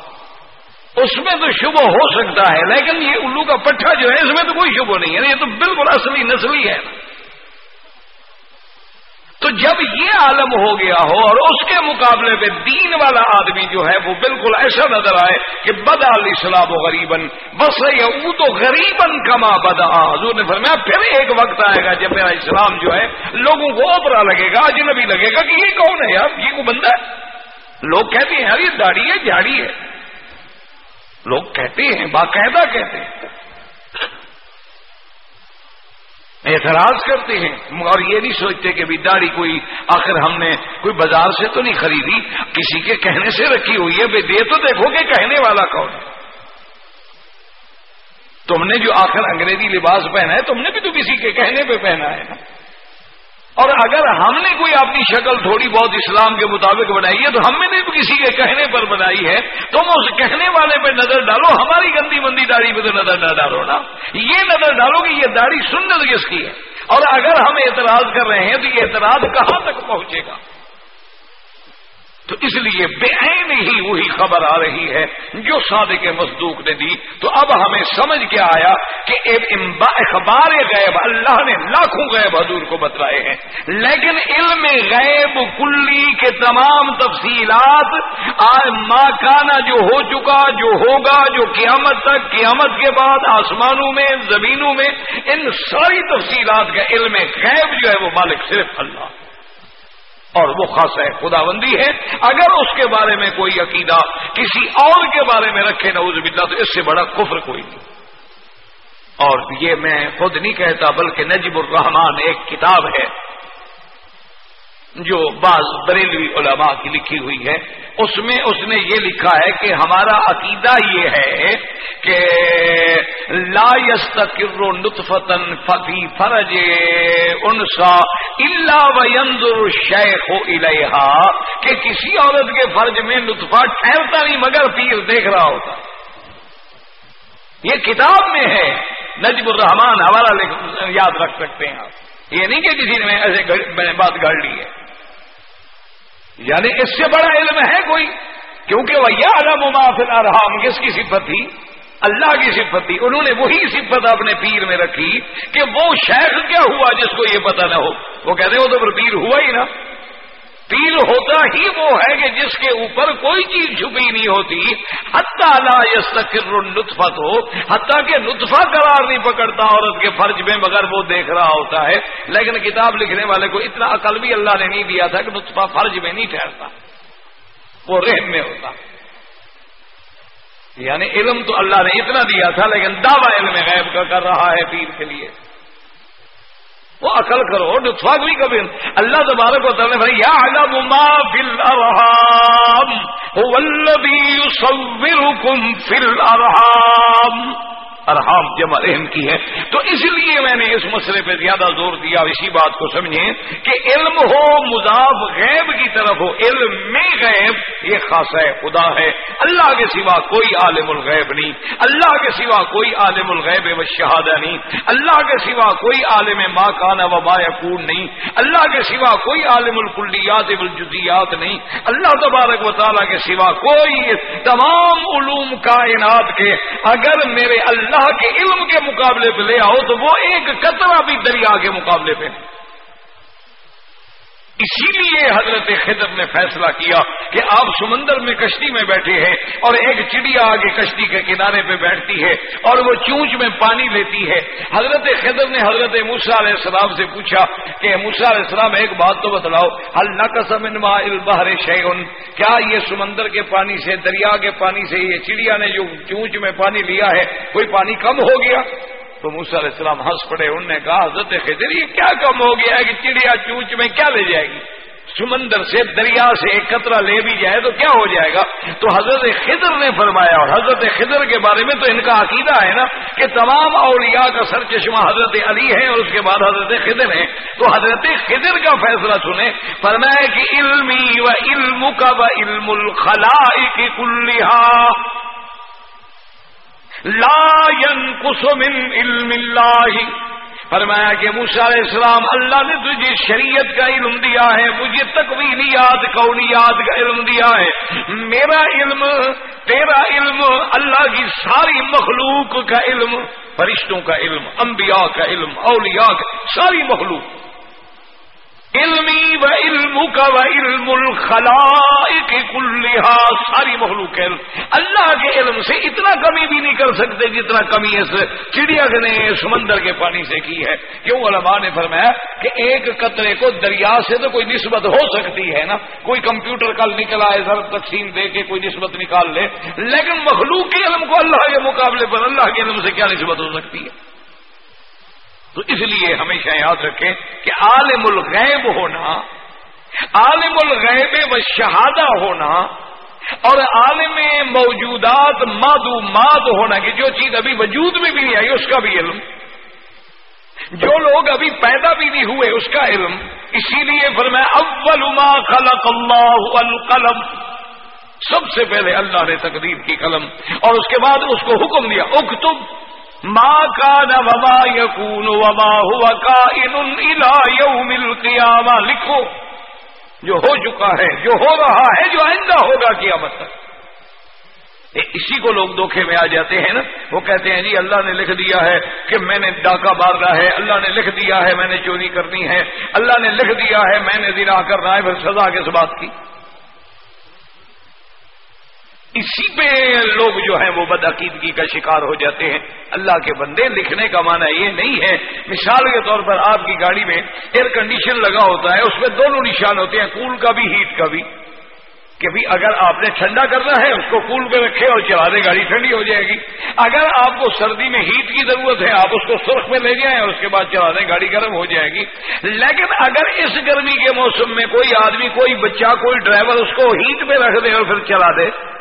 اس میں تو شبہ ہو سکتا ہے، لیکن یہ الو کا پٹھا جو ہے، اس میں تو کوئی شبہ نہیں ہے، یہ تو بالکل اصلی نسلی ہے۔ تو جب یہ عالم ہو گیا ہو اور اس کے مقابلے میں دین والا آدمی جو ہے وہ بالکل ایسا نظر آئے کہ بدا اسلام و غریبن بس وہ تو غریبن کما بدا۔ حضور نے فرمایا، پھر ایک وقت آئے گا جب میرا اسلام جو ہے لوگوں کو اوپرا لگے گا، اجنبی لگے گا کہ یہ کون ہے یار؟ یہ کو بندہ ہے؟ لوگ کہتے ہیں ارے داڑھی ہے جھاڑی ہے۔ لوگ کہتے ہیں، باقاعدہ کہتے ہیں۔ اعتراض کرتے ہیں۔ اور یہ نہیں سوچتے کہ بھی داڑھی کوئی آخر ہم نے کوئی بازار سے تو نہیں خریدی، کسی کے کہنے سے رکھی ہوئی ہے۔ بے دے تو دیکھو کہ کہنے والا کون ہے۔ تم نے جو آخر انگریزی لباس پہنا ہے، تم نے بھی تو کسی کے کہنے پہ پہنا ہے نا۔ اور اگر ہم نے کوئی اپنی شکل تھوڑی بہت اسلام کے مطابق بنائی ہے تو ہم نے بھی کسی کے کہنے پر بنائی ہے تم اس کہنے والے پہ نظر ڈالو، ہماری گندی مندی داڑھی پہ تو نظر نہ ڈالو نا۔ یہ نظر ڈالو کہ یہ داڑھی سنت کس کی ہے۔ اور اگر ہم اعتراض کر رہے ہیں تو یہ اعتراض کہاں تک پہنچے گا؟ تو اس لیے بے عین ہی وہی خبر آ رہی ہے جو صادق مصدوق نے دی۔ تو اب ہمیں سمجھ کے آیا کہ اخبار غیب، اللہ نے لاکھوں غیب حضور کو بتلائے ہیں۔ لیکن علم غیب کلی کے تمام تفصیلات ماں کانا جو ہو چکا، جو ہوگا، جو قیامت تک، قیامت کے بعد آسمانوں میں، زمینوں میں، ان ساری تفصیلات کا علم غیب جو ہے وہ مالک صرف اللہ۔ اور وہ خاص ہے خدا بندی ہے۔ اگر اس کے بارے میں کوئی عقیدہ کسی اور کے بارے میں رکھے، نعوذ باللہ، تو اس سے بڑا کفر کوئی نہیں۔ اور یہ میں خود نہیں کہتا، بلکہ نجیب الرحمان ایک کتاب ہے۔ جو بعض بریلوی علماء کی لکھی ہوئی ہے اس میں اس نے یہ لکھا ہے کہ ہمارا عقیدہ یہ ہے کہ لا یستقر نطفتن ففی فرج انسا اللہ و شیخ الحا کہ کسی عورت کے فرج میں نطفہ ٹھہرتا نہیں، مگر پیر دیکھ رہا ہوتا۔ یہ کتاب میں ہے۔ نجب الرحمان حوالہ یاد رکھ سکتے ہیں آپ۔ یہ نہیں کہ کسی نے ایسے بات گڑ لی ہے۔ یعنی اس سے بڑا علم ہے کوئی؟ کیونکہ وہ یا عالم مافل ارحام کس کی صفت تھی؟ اللہ کی صفت تھی۔ انہوں نے وہی صفت اپنے پیر میں رکھی کہ وہ شیخ کیا ہوا جس کو یہ پتہ نہ ہو؟ وہ کہتے وہ تو پھر پیر ہوا ہی نا۔ پیر ہوتا ہی وہ ہے کہ جس کے اوپر کوئی چیز چھپی نہیں ہوتی، حتیٰ لا یستقر لطفت ہو حتیٰ کہ لطفہ قرار نہیں پکڑتا عورت کے فرض میں مگر وہ دیکھ رہا ہوتا ہے۔ لیکن کتاب لکھنے والے کو اتنا عقل بھی اللہ نے نہیں دیا تھا کہ لطفہ فرض میں نہیں ٹھہرتا، وہ رحم میں ہوتا۔ یعنی علم تو اللہ نے اتنا دیا تھا، لیکن دعوی علم غیب کا کر رہا ہے پیر کے لیے۔ وہ عقل کرو نطفہ بھی کبھی۔ اللہ تبارک و تعالی نے یا علم ما فی الارحام، هو الذی یصورکم فی الارحام۔ ارحام جمع رحم کی ہے۔ تو اس لیے میں نے اس مسئلے پہ زیادہ زور دیا اسی بات کو سمجھیں کہ علم ہو، مضاف غیب کی طرف ہو، علم میں غیب، یہ خاص ہے خدا ہے۔ اللہ کے سوا کوئی عالم الغیب نہیں۔ اللہ کے سوا کوئی عالم الغیب و شہادہ نہیں۔ اللہ کے سوا کوئی عالم ما کانا و با یقون نہیں۔ اللہ کے سوا کوئی عالم الکلیات والجزیات نہیں۔ اللہ تبارک و تعالیٰ کے سوا کوئی تمام علوم کائنات کے، اگر میرے اللہ اللہ کے علم کے مقابلے پہ لے آؤ تو وہ ایک قطرہ بھی دریا کے مقابلے پہ نہیں اسی لیے حضرت خضر نے فیصلہ کیا کہ آپ سمندر میں کشتی میں بیٹھے ہیں اور ایک چڑیا آگے کشتی کے کنارے پہ بیٹھتی ہے اور وہ چونچ میں پانی لیتی ہے۔ حضرت خضر نے حضرت موسا علیہ السلام سے پوچھا کہ موسا علیہ السلام ایک بات تو بتلاؤ ہل نقصم البہر شیون کیا یہ سمندر کے پانی سے، دریا کے پانی سے یہ چڑیا نے جو چونچ میں پانی لیا ہے، کوئی پانی کم ہو گیا؟ تو موسا علیہ السلام ہنس پڑے، انہوں نے کہا، حضرت خضر، یہ کیا کم ہو گیا ہے کہ چڑیا چونچ میں کیا لے جائے گی؟ سمندر سے، دریا سے ایک قطرہ لے بھی جائے تو کیا ہو جائے گا؟ تو حضرت خضر نے فرمایا، اور حضرت خضر کے بارے میں تو ان کا عقیدہ ہے نا کہ تمام اولیاء کا سر چشمہ حضرت علی ہے اور اس کے بعد حضرت خضر ہے تو حضرت خضر کا فیصلہ سنیں۔ فرمایا کہ علمی و علم کا و علم الخلا کلحا لا ينقص من علم اللہ۔ فرمایا کہ موسا علیہ السلام اللہ نے تجھے شریعت کا علم دیا ہے، مجھے تقوینیات کونیات کا علم دیا ہے۔ میرا علم، تیرا علم، اللہ کی ساری مخلوق کا علم، فرشتوں کا علم، انبیاء کا علم، اولیاء کا ساری مخلوق۔ علمی و علم کا علم الخلا کلحا ساری مخلوق علم اللہ کے علم سے اتنا کمی بھی نہیں کر سکتے جتنا کمی اس چڑیا نے سمندر کے پانی سے کی ہے۔ کیوں علماء نے فرمایا کہ ایک قطرے کو دریا سے تو کوئی نسبت ہو سکتی ہے نا؟ کوئی کمپیوٹر کل نکلا ہے سر تقسیم دے کے کوئی نسبت نکال لے، لیکن مخلوق کے علم کو اللہ کے مقابلے پر اللہ کے علم سے کیا نسبت ہو سکتی ہے؟ تو اس لیے ہمیشہ یاد رکھیں کہ عالم الغیب ہونا، عالم الغیب و شہادہ ہونا اور عالم موجودات معدومات ہونا، کہ جو چیز ابھی وجود میں بھی نہیں آئی، اس کا بھی علم۔ جو لوگ ابھی پیدا بھی نہیں ہوئے، اس کا علم۔ اسی لیے پھر میں اول ما خلق اللہ القلم سب سے پہلے اللہ نے تقدیر کی قلم اور اس کے بعد اس کو حکم دیا، اکتب۔ ماں کا نہ وبا یقون وبا ہوا کا یوم القیامہ لکھو. جو ہو چکا ہے، جو ہو رہا ہے، جو آئندہ ہوگا قیامت تک. اسی کو لوگ دھوکے میں آ جاتے ہیں نا؟ وہ کہتے ہیں جی اللہ نے لکھ دیا ہے کہ میں نے ڈاکہ مارنا ہے، اللہ نے لکھ دیا ہے، میں نے چوری کرنی ہے، اللہ نے لکھ دیا ہے، میں نے زنا کرنا ہے، پھر سزا کس بات کی؟ اسی پہ لوگ جو ہیں وہ بدعقیدگی کا شکار ہو جاتے ہیں۔ اللہ کے بندے، لکھنے کا معنی یہ نہیں ہے۔ مثال کے طور پر آپ کی گاڑی میں ایئر کنڈیشن لگا ہوتا ہے، اس میں دونوں نشان ہوتے ہیں کول کا بھی ہیٹ کا بھی۔ کہ بھی اگر آپ نے ٹھنڈا کرنا ہے، اس کو کول پہ رکھے اور چلا دیں، گاڑی ٹھنڈی ہو جائے گی۔ اگر آپ کو سردی میں ہیٹ کی ضرورت ہے، آپ اس کو سرخ میں لے جائیں اور اس کے بعد چلا دیں، گاڑی گرم ہو جائے گی۔ لیکن اگر اس گرمی کے موسم میں کوئی آدمی، کوئی بچہ، کوئی ڈرائیور اس کو ہیٹ پہ رکھ دے اور پھر چلا دے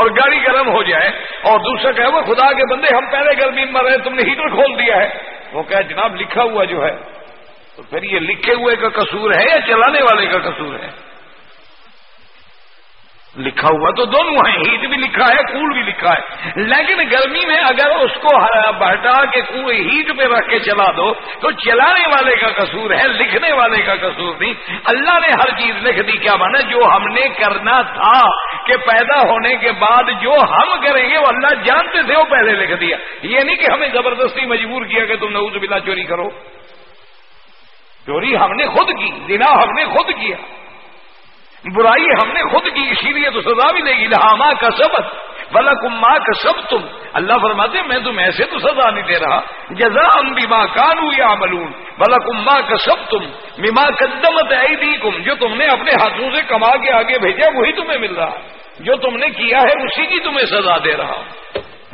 اور گاڑی گرم ہو جائے اور دوسرا کہ وہ خدا کے بندے، ہم پہلے گرمی میں رہے تم نے ہیٹر کھول دیا ہے۔ وہ کہ جناب، لکھا ہوا جو ہے، تو پھر یہ لکھے ہوئے کا قصور ہے یا چلانے والے کا قصور ہے؟ لکھا ہوا تو دونوں ہیں ہیٹ بھی لکھا ہے کول بھی لکھا ہے۔ لیکن گرمی میں اگر اس کو ہٹا کے ہیٹ پہ رکھ کے چلا دو، تو چلانے والے کا قصور ہے، لکھنے والے کا قصور نہیں۔ اللہ نے ہر چیز لکھ دی، کیا مانا؟ جو ہم نے کرنا تھا، کہ پیدا ہونے کے بعد جو ہم کریں گے، وہ اللہ جانتے تھے، وہ پہلے لکھ دیا۔ یہ نہیں کہ ہمیں زبردستی مجبور کیا کہ تم نوز بلا چوری کرو۔ چوری ہم نے خود کی دینا ہم نے خود کیا۔ برائی ہم نے خود کی، اسی لیے تو سزا بھی نہیں لہاما کا سبق بلا کما کا سب تم اللہ فرماتے میں تم ایسے تو سزا نہیں دے رہا۔ جزا ام بیما کانو یا ملون بلا کما کا سب تم میما قدمت ای جو تم نے اپنے ہاتھوں سے کما کے آگے بھیجا، وہی تمہیں مل رہا۔ جو تم نے کیا ہے، اسی کی تمہیں سزا دے رہا۔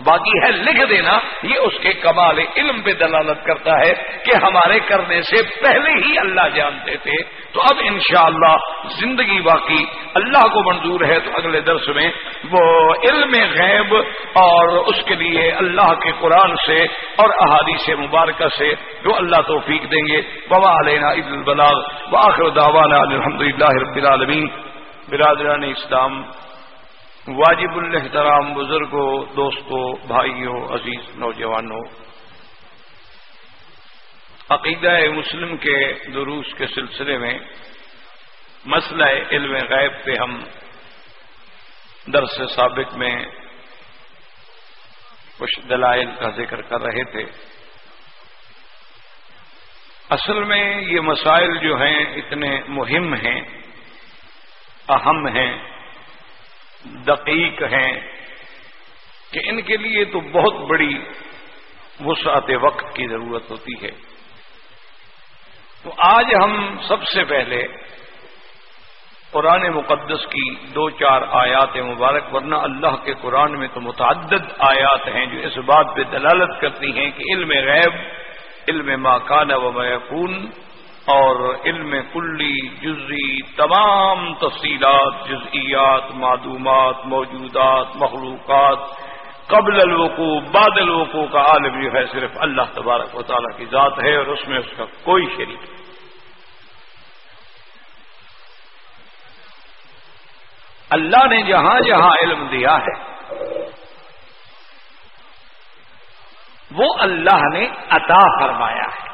باقی ہے لکھ دینا، یہ اس کے کمال علم پہ دلالت کرتا ہے کہ ہمارے کرنے سے پہلے ہی اللہ جانتے تھے۔ تو اب انشاءاللہ زندگی باقی اللہ کو منظور ہے تو اگلے درس میں وہ علم غیب اور اس کے لیے اللہ کے قرآن سے اور احادیث مبارکہ سے جو اللہ توفیق دیں گے۔ بوا علینا عید البلاغ۔ وآخر دعوانا الحمد للہ رب العالمین۔ برادران اسلام واجب الحترام بزرگوں، دوستوں، بھائیوں، عزیز نوجوانوں، عقیدہ مسلم کے دروس کے سلسلے میں مسئلہ علم غیب پہ ہم درس سابق میں کچھ دلائل کا ذکر کر رہے تھے۔ اصل میں یہ مسائل جو ہیں اتنے مہم ہیں، اہم ہیں۔ دقیق ہیں کہ ان کے لیے تو بہت بڑی وسعت وقت کی ضرورت ہوتی ہے۔ تو آج ہم سب سے پہلے قرآن مقدس کی دو چار آیات مبارک، ورنہ اللہ کے قرآن میں تو متعدد آیات ہیں جو اس بات پہ دلالت کرتی ہیں کہ علم غیب، علم ماکان و میکون اور علم کلی جزی تمام تفصیلات، جزئیات معدومات موجودات، مخلوقات قبل الوقوع، بعد الوقوع کا عالم جو ہے صرف اللہ تبارک و تعالیٰ کی ذات ہے اور اس میں اس کا کوئی شریک نہیں۔ اللہ نے جہاں جہاں علم دیا ہے، وہ اللہ نے عطا فرمایا ہے۔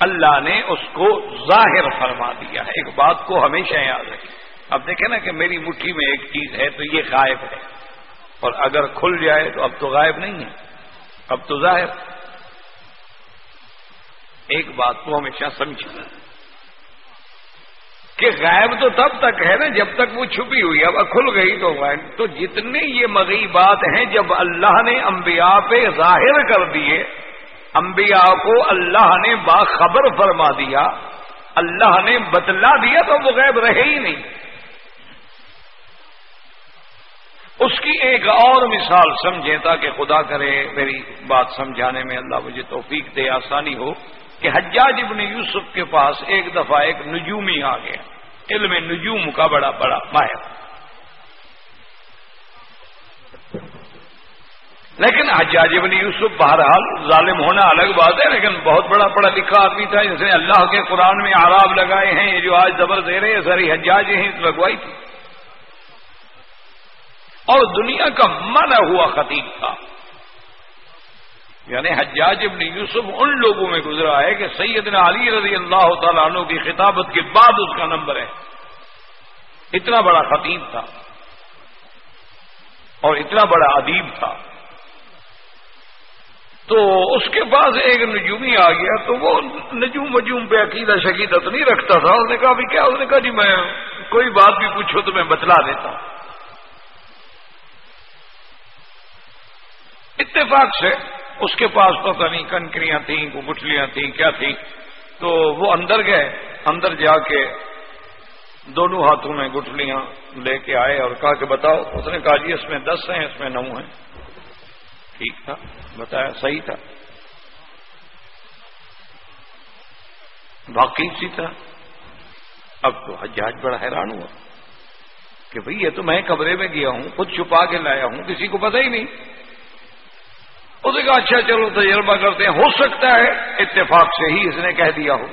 اللہ نے اس کو ظاہر فرما دیا ہے۔ ایک بات کو ہمیشہ یاد رکھیں۔ اب دیکھیں نا کہ میری مٹھی میں ایک چیز ہے تو یہ غائب ہے۔ اور اگر کھل جائے تو اب تو غائب نہیں ہے۔ اب تو ظاہر۔ ایک بات کو ہمیشہ سمجھنا کہ غائب تو تب تک ہے نا جب تک وہ چھپی ہوئی اب کھل گئی تو غائب۔ تو جتنے یہ مغی بات ہیں جب اللہ نے انبیاء پہ ظاہر کر دیے انبیاء کو اللہ نے باخبر فرما دیا، اللہ نے بتلا دیا تو وہ غیب رہے ہی نہیں۔ اس کی ایک اور مثال سمجھیں تاکہ خدا کرے میری بات سمجھانے میں اللہ مجھے توفیق دے، آسانی ہو کہ حجاج ابن یوسف کے پاس ایک دفعہ ایک نجومی آ گیا۔ علم نجوم کا بڑا بڑا ماہر۔ لیکن حجاج ابن یوسف بہرحال ظالم ہونا الگ بات ہے، لیکن بہت بڑا پڑھا لکھا آدمی تھا جس نے اللہ کے قرآن میں آراب لگائے ہیں، یہ جو آج زبر دے رہے ہیں، ساری حجاج ہیں لگوائی تھی۔ اور دنیا کا من ہوا خطیب تھا۔ یعنی حجاج ابن یوسف ان لوگوں میں گزرا ہے کہ سیدنا علی رضی اللہ تعالیٰ عنہ کی خطابت کے بعد اس کا نمبر ہے۔ اتنا بڑا خطیب تھا اور اتنا بڑا ادیب تھا۔ تو اس کے پاس ایک نجومی آ گیا تو وہ نجوم وجوم پہ عقیدہ شکیدت نہیں رکھتا تھا۔ اس نے کہا بھی کیا؟ اس نے کہا جی میں کوئی بات بھی پوچھو تو میں بتلا دیتا ہوں۔ اتفاق سے اس کے پاس پتہ نہیں کنکریاں تھیں گٹلیاں تھیں، کیا تھیں۔ تو وہ اندر گئے، اندر جا کے دونوں ہاتھوں میں گٹلیاں لے کے آئے اور کہا کہ بتاؤ۔ اس نے کہا جی اس میں دس ہیں، اس میں نو ہیں۔ ٹھیک تھا، بتایا صحیح تھا۔ باقی سی تھا اب تو حجاج بڑا حیران ہوا کہ بھئی یہ تو میں کمرے میں گیا ہوں، خود چھپا کے لایا ہوں، کسی کو پتہ ہی نہیں۔ اس نے کہا اچھا چلو تجربہ کرتے ہیں، ہو سکتا ہے اتفاق سے ہی اس نے کہہ دیا ہو۔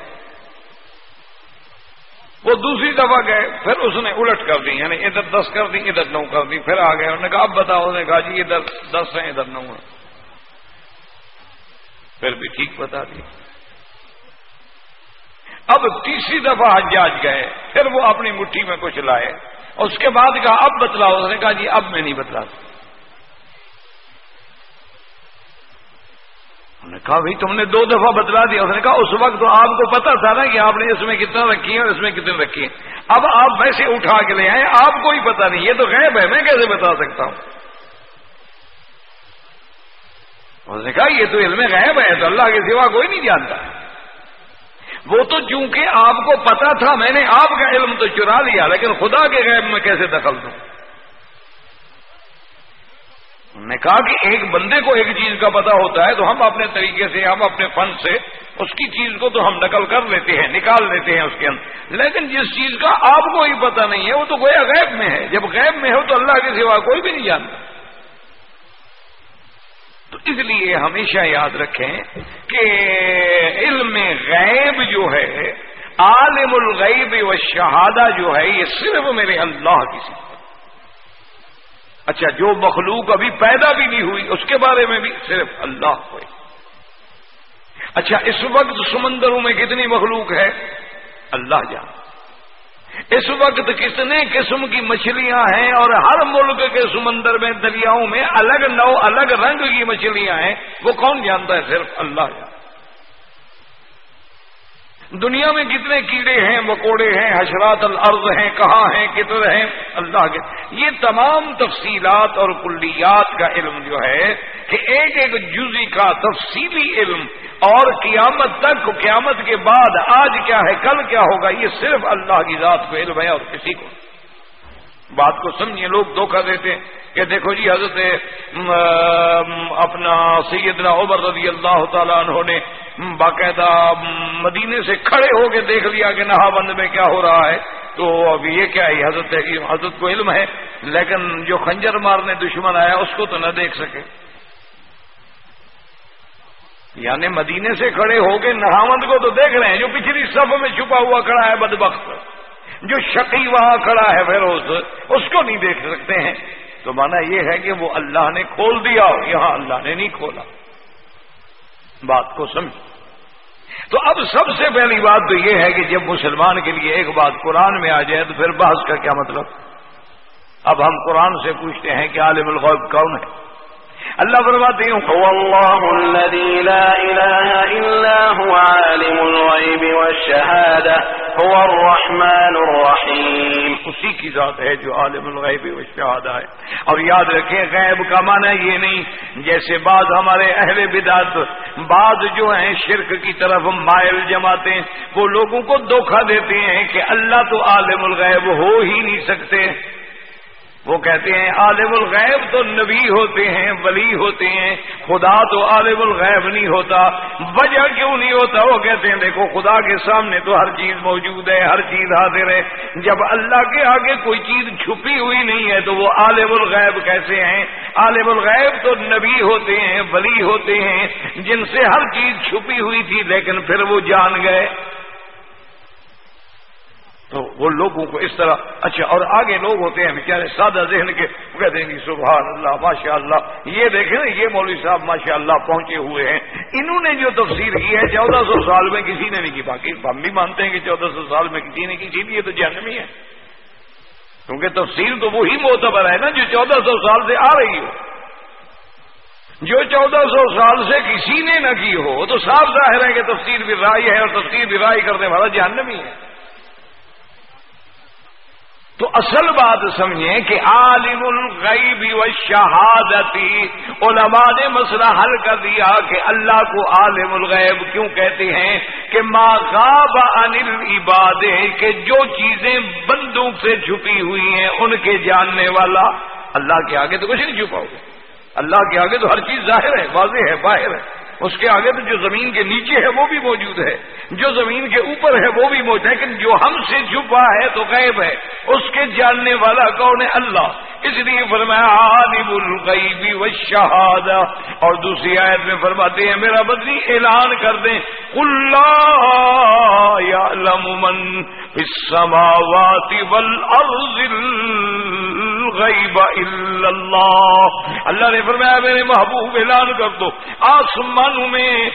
وہ دوسری دفعہ گئے، پھر اس نے الٹ کر دی یعنی ادھر دس کر دی، ادھر نو کر دی، پھر آ گئے، انہوں نے کہا، اب بتاؤ نے کہا جی ادھر دس ہیں، ادھر نو ہیں۔ پھر بھی ٹھیک بتا دی۔ اب تیسری دفعہ حجاج گئے، پھر وہ اپنی مٹھی میں کچھ لائے۔ اس کے بعد کہا، اب بتلاؤ اس نے کہا جی اب میں نہیں بتلا نے کہا، بھائی، تم نے دو دفعہ بتلا دیا. اس نے کہا، اس وقت تو آپ کو پتا تھا نا کہ آپ نے اس میں کتنا رکھی ہے اور اس میں کتنے رکھی ہے اب آپ ویسے اٹھا کے لے آئے آپ کو ہی پتا نہیں، یہ تو غیب ہے، میں کیسے بتا سکتا ہوں؟ اس نے کہا، یہ تو علم غیب ہے، تو اللہ کے سوا کوئی نہیں جانتا۔ وہ تو چونکہ آپ کو پتا تھا، میں نے آپ کا علم تو چرا لیا، لیکن خدا کے غیب میں کیسے دخل دوں؟ نے کہا کہ ایک بندے کو ایک چیز کا پتا ہوتا ہے تو ہم اپنے طریقے سے، ہم اپنے فن سے اس کی چیز کو تو ہم نقل کر لیتے ہیں، نکال لیتے ہیں اس کے اندر۔ لیکن جس چیز کا آپ کو ہی پتا نہیں ہے، وہ تو گویا غیب میں ہے۔ جب غیب میں ہو تو اللہ کے سوا کوئی بھی نہیں جانتا۔ تو اس لیے ہمیشہ یاد رکھیں کہ علم غیب جو ہے، عالم الغیب و شہادہ جو ہے، یہ صرف میرے اللہ کی صفت اچھا جو مخلوق ابھی پیدا بھی نہیں ہوئی، اس کے بارے میں بھی صرف اللہ ہوئے۔ اچھا اس وقت سمندروں میں کتنی مخلوق ہے؟ اللہ جان اس وقت کتنے قسم کی مچھلیاں ہیں اور ہر ملک کے سمندر میں، دریاؤں میں الگ نو، الگ رنگ کی مچھلیاں ہیں، وہ کون جانتا ہے؟ صرف اللہ جان دنیا میں کتنے کیڑے ہیں، مکوڑے ہیں، حشرات الارض ہیں، کہاں ہیں کتنے ہیں، اللہ کے۔ یہ تمام تفصیلات اور کلیات کا علم جو ہے کہ ایک ایک جزی کا تفصیلی علم اور قیامت تک، قیامت کے بعد، آج کیا ہے، کل کیا ہوگا، یہ صرف اللہ کی ذات کو علم ہے اور کسی کو۔ بات کو سمجھیے، لوگ دھوکہ دیتے کہ دیکھو جی حضرت اپنا سیدنا عمر رضی اللہ تعالیٰ عنہ نے باقاعدہ مدینے سے کھڑے ہو کے دیکھ لیا کہ نہا بند میں کیا ہو رہا ہے۔ تو اب یہ کیا ہے؟ حضرت حضرت کو علم ہے، لیکن جو خنجر مارنے دشمن آیا، اس کو تو نہ دیکھ سکے۔ یعنی مدینے سے کھڑے ہو کے نہاوند کو تو دیکھ رہے ہیں، جو پچھلی صف میں چھپا ہوا کھڑا ہے بدبخت۔ جو شقی وہاں کھڑا ہے فیروز، اس کو نہیں دیکھ سکتے ہیں۔ تو مانا یہ ہے کہ وہ اللہ نے کھول دیا، یہاں اللہ نے نہیں کھولا۔ بات کو سمجھ۔ تو اب سب سے پہلی بات تو یہ ہے کہ جب مسلمان کے لیے ایک بات قرآن میں آ جائے تو پھر بحث کا کیا مطلب؟ اب ہم قرآن سے پوچھتے ہیں کہ عالم الغیب کون ہے؟ اللہ فرماتے ہیں، هو الله الذي لا اله الا هو، عالم الغيب والشهاده هو الرحمن الرحيم اسی کی ذات ہے جو عالم الغیب و شہادہ ہے۔ اور یاد رکھیں، غیب کا معنی یہ نہیں، جیسے بعض ہمارے اہل بدات بعض جو ہیں شرک کی طرف مائل جماتے وہ لوگوں کو دھوکہ دیتے ہیں کہ اللہ تو عالم الغیب ہو ہی نہیں سکتے۔ وہ کہتے ہیں، عالم الغیب تو نبی ہوتے ہیں، ولی ہوتے ہیں. خدا تو عالم الغیب نہیں ہوتا۔ وجہ کیوں نہیں ہوتا؟ وہ کہتے ہیں، دیکھو، خدا کے سامنے تو ہر چیز موجود ہے، ہر چیز حاضر ہے۔ جب اللہ کے آگے کوئی چیز چھپی ہوئی نہیں ہے تو وہ عالم الغیب کیسے ہیں؟ عالم الغیب تو نبی ہوتے ہیں، ولی ہوتے ہیں۔ جن سے ہر چیز چھپی ہوئی تھی لیکن پھر وہ جان گئے۔ تو وہ لوگوں کو اس طرح اچھا اور آگے لوگ ہوتے ہیں بیچارے سادہ ذہن کے کہہ دیں گے سبحان اللہ ماشاء اللہ یہ دیکھیں نا، یہ مولوی صاحب ماشاء اللہ پہنچے ہوئے ہیں۔ انہوں نے جو تفسیر کی ہے، چودہ سو سال میں کسی نے نہیں کی، باقی ہم بھی مانتے ہیں کہ چودہ سو سال میں کسی نے کسی جی بھی تو جنمی ہے۔ کیونکہ تفسیر تو وہی معتبر ہے نا، جو چودہ سو سال سے آ رہی ہو۔ جو چودہ سو سال سے کسی نے نہ کی ہو تو صاف ظاہر ہے کہ تفسیر بھی رائے ہے اور تفسیر بھی رائے کرنے والا جہنمی ہے۔ تو اصل بات سمجھیں کہ عالم الغیب و شہادتی علماء نے مسئلہ حل کر دیا کہ اللہ کو عالم الغیب کیوں کہتے ہیں؟ کہ ما غاب عن العباد، کہ جو چیزیں بندوں سے چھپی ہوئی ہیں، ان کے جاننے والا۔ اللہ کے آگے تو کچھ نہیں چھپا ہوگا اللہ کے آگے تو ہر چیز ظاہر ہے، واضح ہے، باہر ہے۔ اس کے آگے تو جو زمین کے نیچے ہے وہ بھی موجود ہے، جو زمین کے اوپر ہے وہ بھی موجود ہے، لیکن جو ہم سے چھپا ہے تو غیب ہے۔ اس کے جاننے والا کون ہے؟ اللہ۔ اس لیے فرمایا، عالم الغیبی و اور دوسری آیت میں فرماتے ہیں، میرا بدنی اعلان کر دیں۔ اللہ یعلم من فی السماوات والارض اللہ۔ اللہ نے فرمایا، میرے محبوب اعلان کر دو۔ آسمان آسمانوں میں،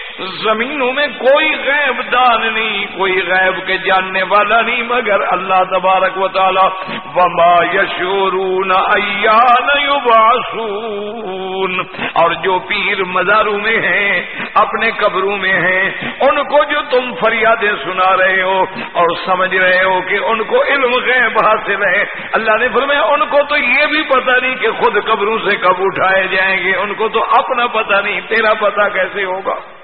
زمینوں میں کوئی غیب دان نہیں، کوئی غیب کے جاننے والا نہیں، مگر اللہ تبارک و تعالی وما یشورون ایان یبعثون۔ اور جو پیر مزاروں میں ہیں، اپنے قبروں میں ہیں، ان کو جو تم فریادیں سنا رہے ہو اور سمجھ رہے ہو کہ ان کو علم غیب حاصل ہے۔ اللہ نے فرمایا، ان کو تو یہ بھی پتہ نہیں کہ خود قبروں سے کب اٹھائے جائیں گے، ان کو تو اپنا پتہ نہیں، تیرا پتہ کیسے ہوگا۔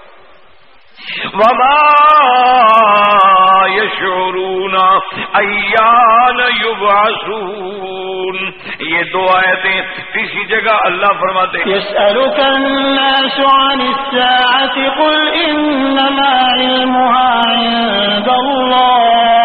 وما یشورون ایان یبعثون یہ دو آیتیں تیسری جگہ اللہ فرماتے ہیں۔ يسألك الناس عن الساعة قل إنما علمها عند الله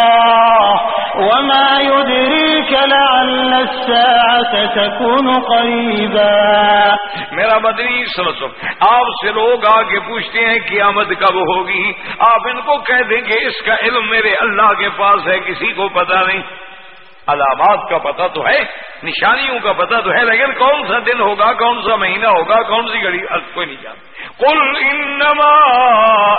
تكون قريبا میرا مدنی سنو سو آپ سے لوگ آگے پوچھتے ہیں قیامت کب ہوگی؟ آپ ان کو کہہ دیں گے، اس کا علم میرے اللہ کے پاس ہے، کسی کو پتا نہیں۔ علامات کا پتہ تو ہے، نشانیوں کا پتہ تو ہے، لیکن کون سا دن ہوگا، کون سا مہینہ ہوگا، کون سی گھڑی؟ کوئی نہیں جانتا۔ کل انما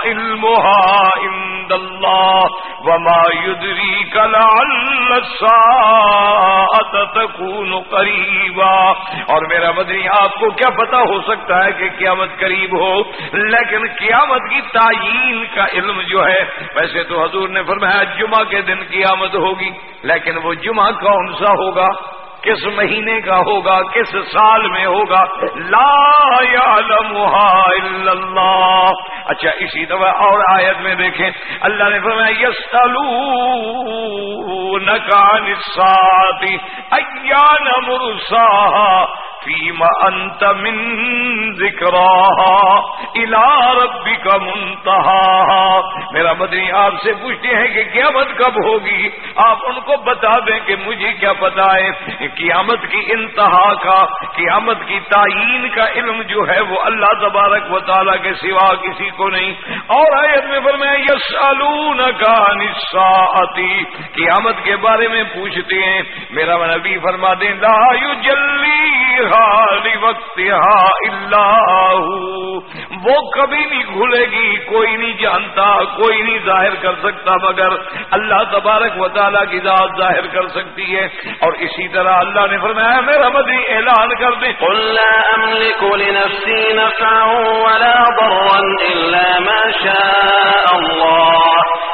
علمها عند الله وما يدريك لعل الساعة تكون قريبا اور میرا مدنی، آپ کو کیا پتا ہو سکتا ہے کہ قیامت قریب ہو؟ لیکن قیامت کی تعین کا علم جو ہے، ویسے تو حضور نے فرمایا جمعہ کے دن قیامت ہوگی، لیکن وہ جمعہ کون سا ہوگا؟ کس مہینے کا ہوگا کس سال میں ہوگا لا يعلمها الا اللہ اچھا اسی طرح اور آیت میں دیکھیں اللہ نے فرمایا یسالونک عن الساعه ایان مرساها فيما انت من ذکراها الى ربك منتهاها۔ میرا مدنی، آپ سے پوچھتے ہیں کہ قیامت کب ہوگی؟ آپ ان کو بتا دیں کہ مجھے کیا پتا ہے قیامت کی انتہا کا، قیامت کی تعین کا علم جو ہے وہ اللہ تبارک و تعالیٰ کے سوا کسی کو نہیں۔ اور آیت میں فرمایا یسالونک عن الساعه قیامت کے بارے میں پوچھتے ہیں۔ میرا نبی فرما دیں، لا یجلیها لوقتها الا هو۔ وہ کبھی نہیں کھلے گی، کوئی نہیں جانتا، کوئی نہیں ظاہر کر سکتا، مگر اللہ تبارک و تعالیٰ کی ذات ظاہر کر سکتی ہے۔ اور اسی طرح اللہ نے فرمایا، میرا مدی اعلان کر دیں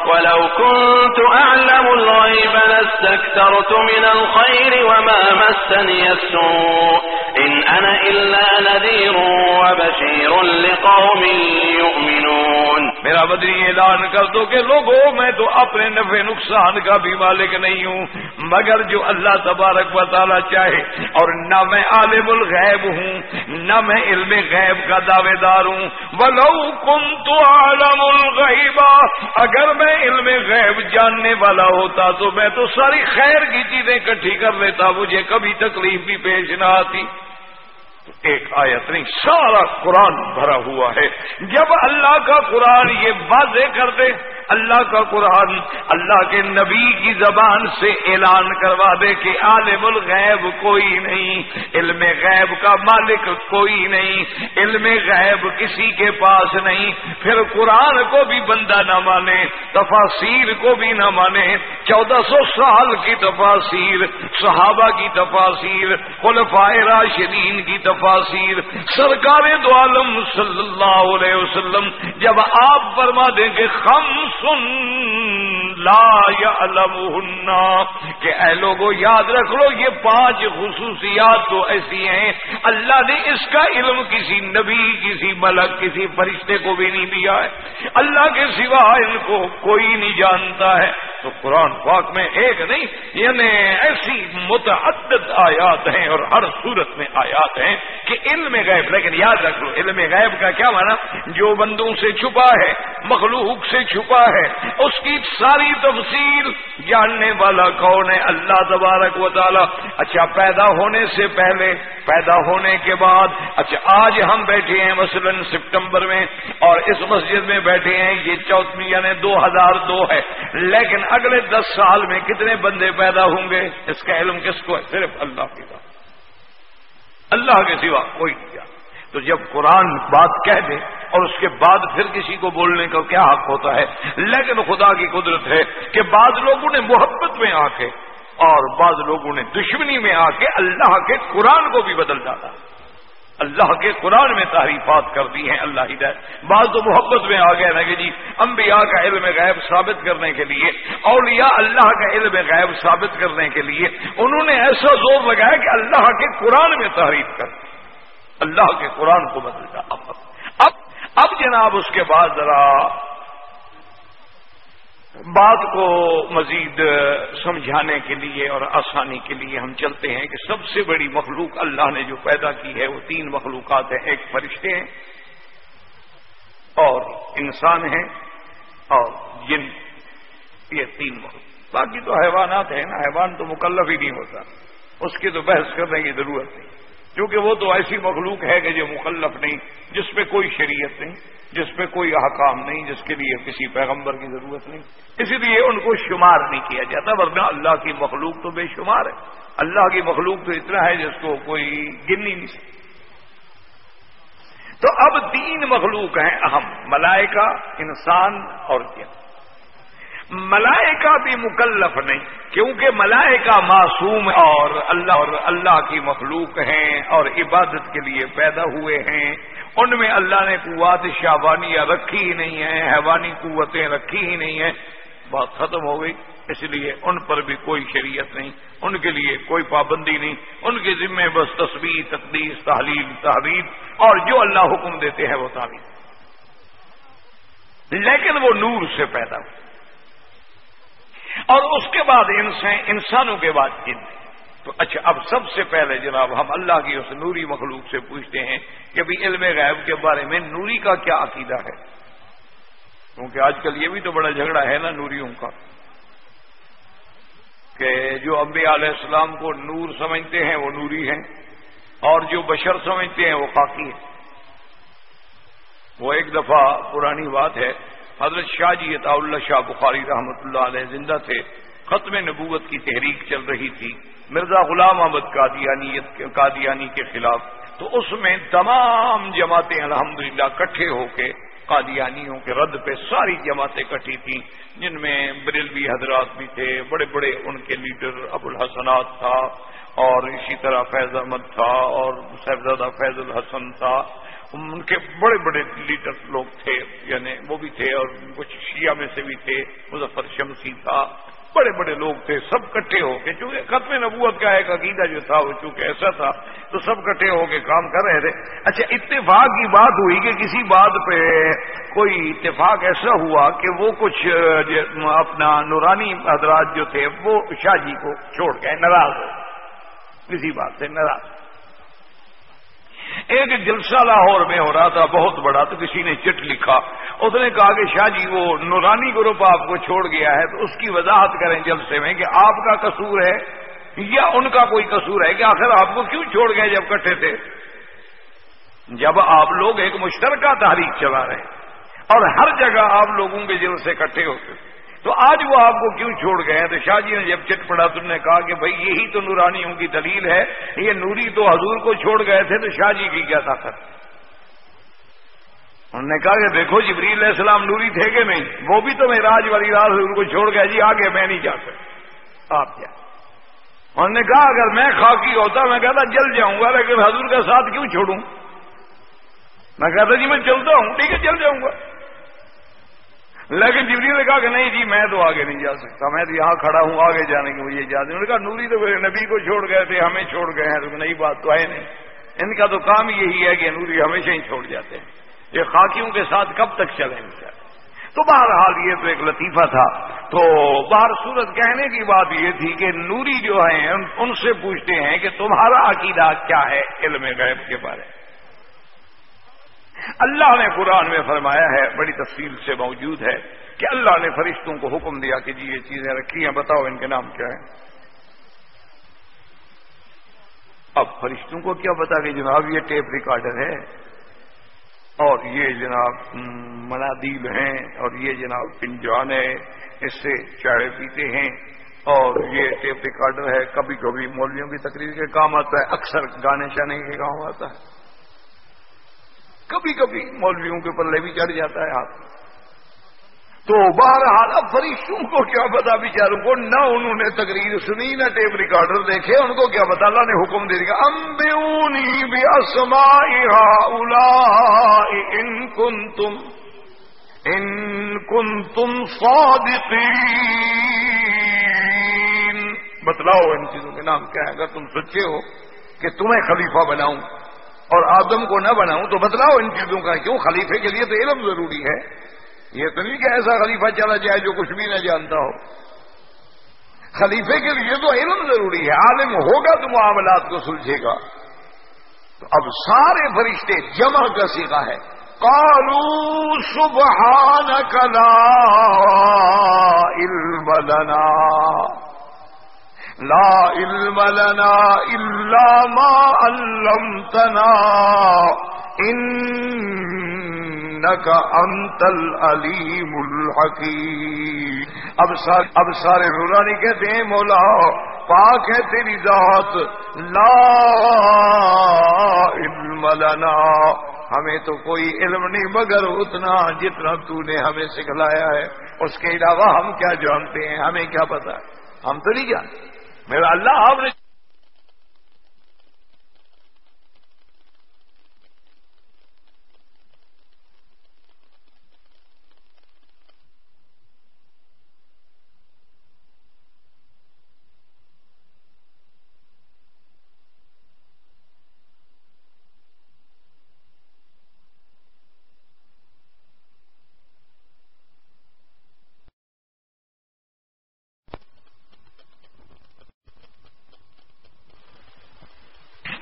ولو كنت أعلم الغيب لاستكثرت من الخير وما مسني السوء۔ إن أنا إلا نذير وبشير لقوم يؤمنون. میرا بدری اعلان کر دو کہ لوگوں میں تو اپنے نفع نقصان کا بھی مالک نہیں ہوں، مگر جو اللہ تبارک و تعالی چاہے، اور نہ میں عالم الغیب ہوں، نہ میں علم غیب کا دعوے دار ہوں۔ بلو کم تو عالم الغیبا اگر میں علم غیب جاننے والا ہوتا تو میں تو ساری خیر کی چیزیں اکٹھی کر لیتا، مجھے کبھی تکلیف بھی پیش نہ آتی۔ ایک آیت نہیں، سارا قرآن بھرا ہوا ہے۔ جب اللہ کا قرآن یہ واضح کر دے، اللہ کا قرآن اللہ کے نبی کی زبان سے اعلان کروا دے کہ عالم الغیب کوئی نہیں، علم غیب کا مالک کوئی نہیں، علم غیب کسی کے پاس نہیں۔ پھر قرآن کو بھی بندہ نہ مانے تفاصیر کو بھی نہ مانے۔ چودہ سو سال کی تفاصیر صحابہ کی تفاصیر خلفائے راشدین کی تفاصیر سرکار دو عالم صلی اللہ علیہ وسلم جب آپ فرما دیں گے خم سن لا یا کہ اے لوگوں یاد رکھ لو، یہ پانچ خصوصیات تو ایسی ہیں، اللہ نے اس کا علم کسی نبی، کسی ملک، کسی فرشتے کو بھی نہیں دیا ہے۔ اللہ کے سوا ان کو کوئی نہیں جانتا ہے۔ تو قرآن پاک میں ایک نہیں یعنی ایسی متعدد آیات ہیں اور ہر صورت میں آیات ہیں کہ علم غیب، لیکن یاد رکھ لو علم غیب کا کیا مانا جو بندوں سے چھپا ہے، مخلوق سے چھپا ہے، اس کی ساری تفصیل جاننے والا کون ہے؟ اللہ تبارک و تعالی۔ اچھا پیدا ہونے سے پہلے، پیدا ہونے کے بعد اچھا آج ہم بیٹھے ہیں مثلا سپٹمبر میں اور اس مسجد میں بیٹھے ہیں، یہ چوتھویں یعنی دو ہزار دو ہے۔ لیکن اگلے دس سال میں کتنے بندے پیدا ہوں گے؟ اس کا علم کس کو ہے؟ صرف اللہ کی بات اللہ کے سوا کوئی نہیں تو جب قرآن بات کہہ دے اور اس کے بعد پھر کسی کو بولنے کا کیا حق ہوتا ہے؟ لیکن خدا کی قدرت ہے کہ بعض لوگوں نے محبت میں آ کے اور بعض لوگوں نے دشمنی میں آ کے اللہ کے قرآن کو بھی بدل ڈالا۔ اللہ کے قرآن میں تعریفات کر دی ہیں، اللہ ہدایت۔ بعض تو محبت میں آ گئے نا کہ جی انبیاء کا علم غیب ثابت کرنے کے لیے، اولیاء اللہ کا علم غیب ثابت کرنے کے لیے، انہوں نے ایسا زور لگایا کہ اللہ کے قرآن میں تعریف کر دی۔ اللہ کے قرآن کو بدلتا اب اب جناب اس کے بعد ذرا بات کو مزید سمجھانے کے لیے اور آسانی کے لیے ہم چلتے ہیں کہ سب سے بڑی مخلوق اللہ نے جو پیدا کی ہے وہ تین مخلوقات ہیں، ایک فرشتے ہیں اور انسان ہیں اور جن، یہ تین مخلوق۔ باقی تو حیوانات ہیں نا، حیوان تو مکلف ہی نہیں ہوتا۔ اس کی تو بحث کرنے کی ضرورت نہیں۔ کیونکہ وہ تو ایسی مخلوق ہے کہ جو مخلف نہیں، جس پہ کوئی شریعت نہیں، جس پہ کوئی احکام نہیں، جس کے لیے کسی پیغمبر کی ضرورت نہیں۔ اسی لیے ان کو شمار نہیں کیا جاتا، ورنہ اللہ کی مخلوق تو بے شمار ہے۔ اللہ کی مخلوق تو اتنا ہے جس کو کوئی گن نہیں سکتا۔ تو اب تین مخلوق ہیں اہم، ملائکہ، انسان اور کیا ملائکہ بھی مکلف نہیں، کیونکہ ملائکہ معصوم اور اللہ اور اللہ کی مخلوق ہیں اور عبادت کے لیے پیدا ہوئے ہیں۔ ان میں اللہ نے قوات شابانیاں رکھی ہی نہیں ہیں، حیوانی قوتیں رکھی ہی نہیں ہیں۔ بات ختم ہو گئی، اس لیے ان پر بھی کوئی شریعت نہیں، ان کے لیے کوئی پابندی نہیں۔ ان کے ذمے بس تصویر تقدیس، تحلیل تحریر اور جو اللہ حکم دیتے ہیں وہ تعلیم۔ لیکن وہ نور سے پیدا ہوئے۔ اور اس کے بعد انسانوں کے بعد جن۔ تو اچھا اب سب سے پہلے جناب ہم اللہ کی اس نوری مخلوق سے پوچھتے ہیں کہ بھی علم غیب کے بارے میں نوری کا کیا عقیدہ ہے؟ کیونکہ آج کل یہ بھی تو بڑا جھگڑا ہے نا نوریوں کا۔ کہ جو انبیاء علیہ السلام کو نور سمجھتے ہیں، وہ نوری ہیں۔ اور جو بشر سمجھتے ہیں، وہ خاکی ہے وہ ایک دفعہ پرانی بات ہے حضرت شاہ جی عطا اللہ شاہ بخاری رحمۃ اللہ علیہ زندہ تھے، ختم نبوت کی تحریک چل رہی تھی، مرزا غلام احمد قادیانیت قادیانی کے خلاف، تو اس میں تمام جماعتیں الحمدللہ للہ کٹھے ہو کے، قادیانیوں کے رد پہ ساری جماعتیں کٹھی تھیں، جن میں بریلوی حضرات بھی تھے، بڑے بڑے ان کے لیڈر ابو الحسنات تھا، اور اسی طرح فیض احمد تھا، اور صاحبزادہ فیض الحسن تھا ان کے بڑے بڑے لیڈر لوگ تھے یعنی وہ بھی تھے اور کچھ شیعہ میں سے بھی تھے، مظفر شمسی تھا، بڑے بڑے لوگ تھے، سب کٹھے ہو کے، چونکہ ختم نبوت کا ایک عقیدہ جو تھا، وہ چونکہ ایسا تھا، تو سب کٹھے ہو کے کام کر رہے تھے۔ اچھا اتفاق کی بات ہوئی کہ کسی بات پہ کوئی اتفاق ایسا ہوا کہ وہ کچھ اپنا نورانی حضرات جو تھے، وہ شاہ جی کو چھوڑ گئے ناراض ہو کسی بات سے ناراض۔ ایک جلسہ لاہور میں ہو رہا تھا، بہت بڑا، تو کسی نے چٹ لکھا۔ اس نے کہا کہ شاہ جی وہ نورانی گروپ آپ کو چھوڑ گیا ہے، تو اس کی وضاحت کریں جلسے میں کہ آپ کا قصور ہے یا ان کا کوئی قصور ہے کہ آخر آپ کو کیوں چھوڑ گئے جب کٹھے تھے؟ جب آپ لوگ ایک مشترکہ تحریک چلا رہے ہیں اور ہر جگہ آپ لوگوں کے جل سے کٹھے ہوتے تھے تو آج وہ آپ کو کیوں چھوڑ گئے ہیں؟ تو شاہ جی نے جب چٹ پڑا تم نے کہا کہ بھائی یہی تو نورانیوں کی دلیل ہے، یہ نوری تو حضور کو چھوڑ گئے تھے، تو شاہ جی کی کیا طاقت؟ انہوں نے کہا کہ دیکھو جبریل علیہ السلام نوری تھے کہ نہیں؟ وہ بھی تو میں والی رات حضور کو چھوڑ گیا جی آگے میں نہیں جا سکتا۔ آپ کیا انہوں نے کہا اگر میں خاکی ہوتا، میں کہتا جل جاؤں گا، لیکن حضور کا ساتھ کیوں چھوڑوں؟ میں کہتا جی میں چلتا ہوں، ٹھیک ہے، چل جاؤں گا۔ لیکن جبری نے کہا کہ نہیں جی میں تو آگے نہیں جا سکتا، میں تو یہاں کھڑا ہوں، آگے جانے کی مجھے اجازت انہوں نے کہا، نوری تو نبی کو چھوڑ گئے تھے، ہمیں چھوڑ گئے ہیں، تو نئی بات تو ہے نہیں۔ ان کا تو کام یہی ہے کہ نوری ہمیشہ ہی چھوڑ جاتے ہیں۔ یہ خاکیوں کے ساتھ کب تک چلیں گے؟ تو بہرحال یہ تو ایک لطیفہ تھا۔ تو باہر صورت کہنے کی بات یہ تھی کہ نوری جو ہیں ان سے پوچھتے ہیں کہ تمہارا عقیدہ کیا ہے علم غیب کے بارے میں؟ اللہ نے قرآن میں فرمایا ہے، بڑی تفصیل سے موجود ہے کہ اللہ نے فرشتوں کو حکم دیا کہ جی یہ چیزیں رکھی ہیں، بتاؤ ان کے نام کیا ہے اب فرشتوں کو کیا پتا کہ جناب یہ ٹیپ ریکارڈر ہے اور یہ جناب منادیل ہیں اور یہ جناب پنجان ہے اس سے چائے پیتے ہیں اور یہ ٹیپ ریکارڈر ہے۔ کبھی کبھی مولویوں کی تقریر کے کام آتا ہے، اکثر گانے شانے کے کام آتا ہے۔ کبھی کبھی مولویوں کے پلے بھی چڑھ جاتا ہے آپ تو بہرحال اب فرشتوں کو کیا پتا بیچاروں کو؟ نہ انہوں نے تقریر سنی، نہ ٹیپ ریکارڈر دیکھے، ان کو کیا پتا؟ اللہ نے حکم دے دیا امبیونی بھی الا ان کن تم ان کن تم بتلاؤ ان چیزوں کے نام کیا ہے اگر تم سچے ہو کہ تمہیں خلیفہ بناؤں۔ اور آدم کو نہ بناؤں تو بتلاؤ ان چیزوں کا کیوں خلیفے کے لیے تو علم ضروری ہے۔ یہ تو نہیں کہ ایسا خلیفہ چلا جائے جو کچھ بھی نہ جانتا ہو۔ خلیفے کے لیے تو علم ضروری ہے۔ عالم ہوگا تو معاملات کو سلجھے گا۔ تو اب سارے فرشتے جمع کا سیکھا ہے۔ کالو سبحان کلا علم لنا۔ لا علم لنا إلا ما علمتنا. إنك أنت العليم الحكيم. اب سارے اب سارے نورانی کہتے ہیں، مولا پاک ہے تیری ذات. لا علم لنا. ہمیں تو کوئی علم نہیں، مگر اتنا جتنا تو نے ہمیں سکھلایا ہے. اس کے علاوہ ہم کیا جانتے ہیں، ہمیں کیا پتا؟ ہم تو نہیں جانتے. میرا اللہ آپ نے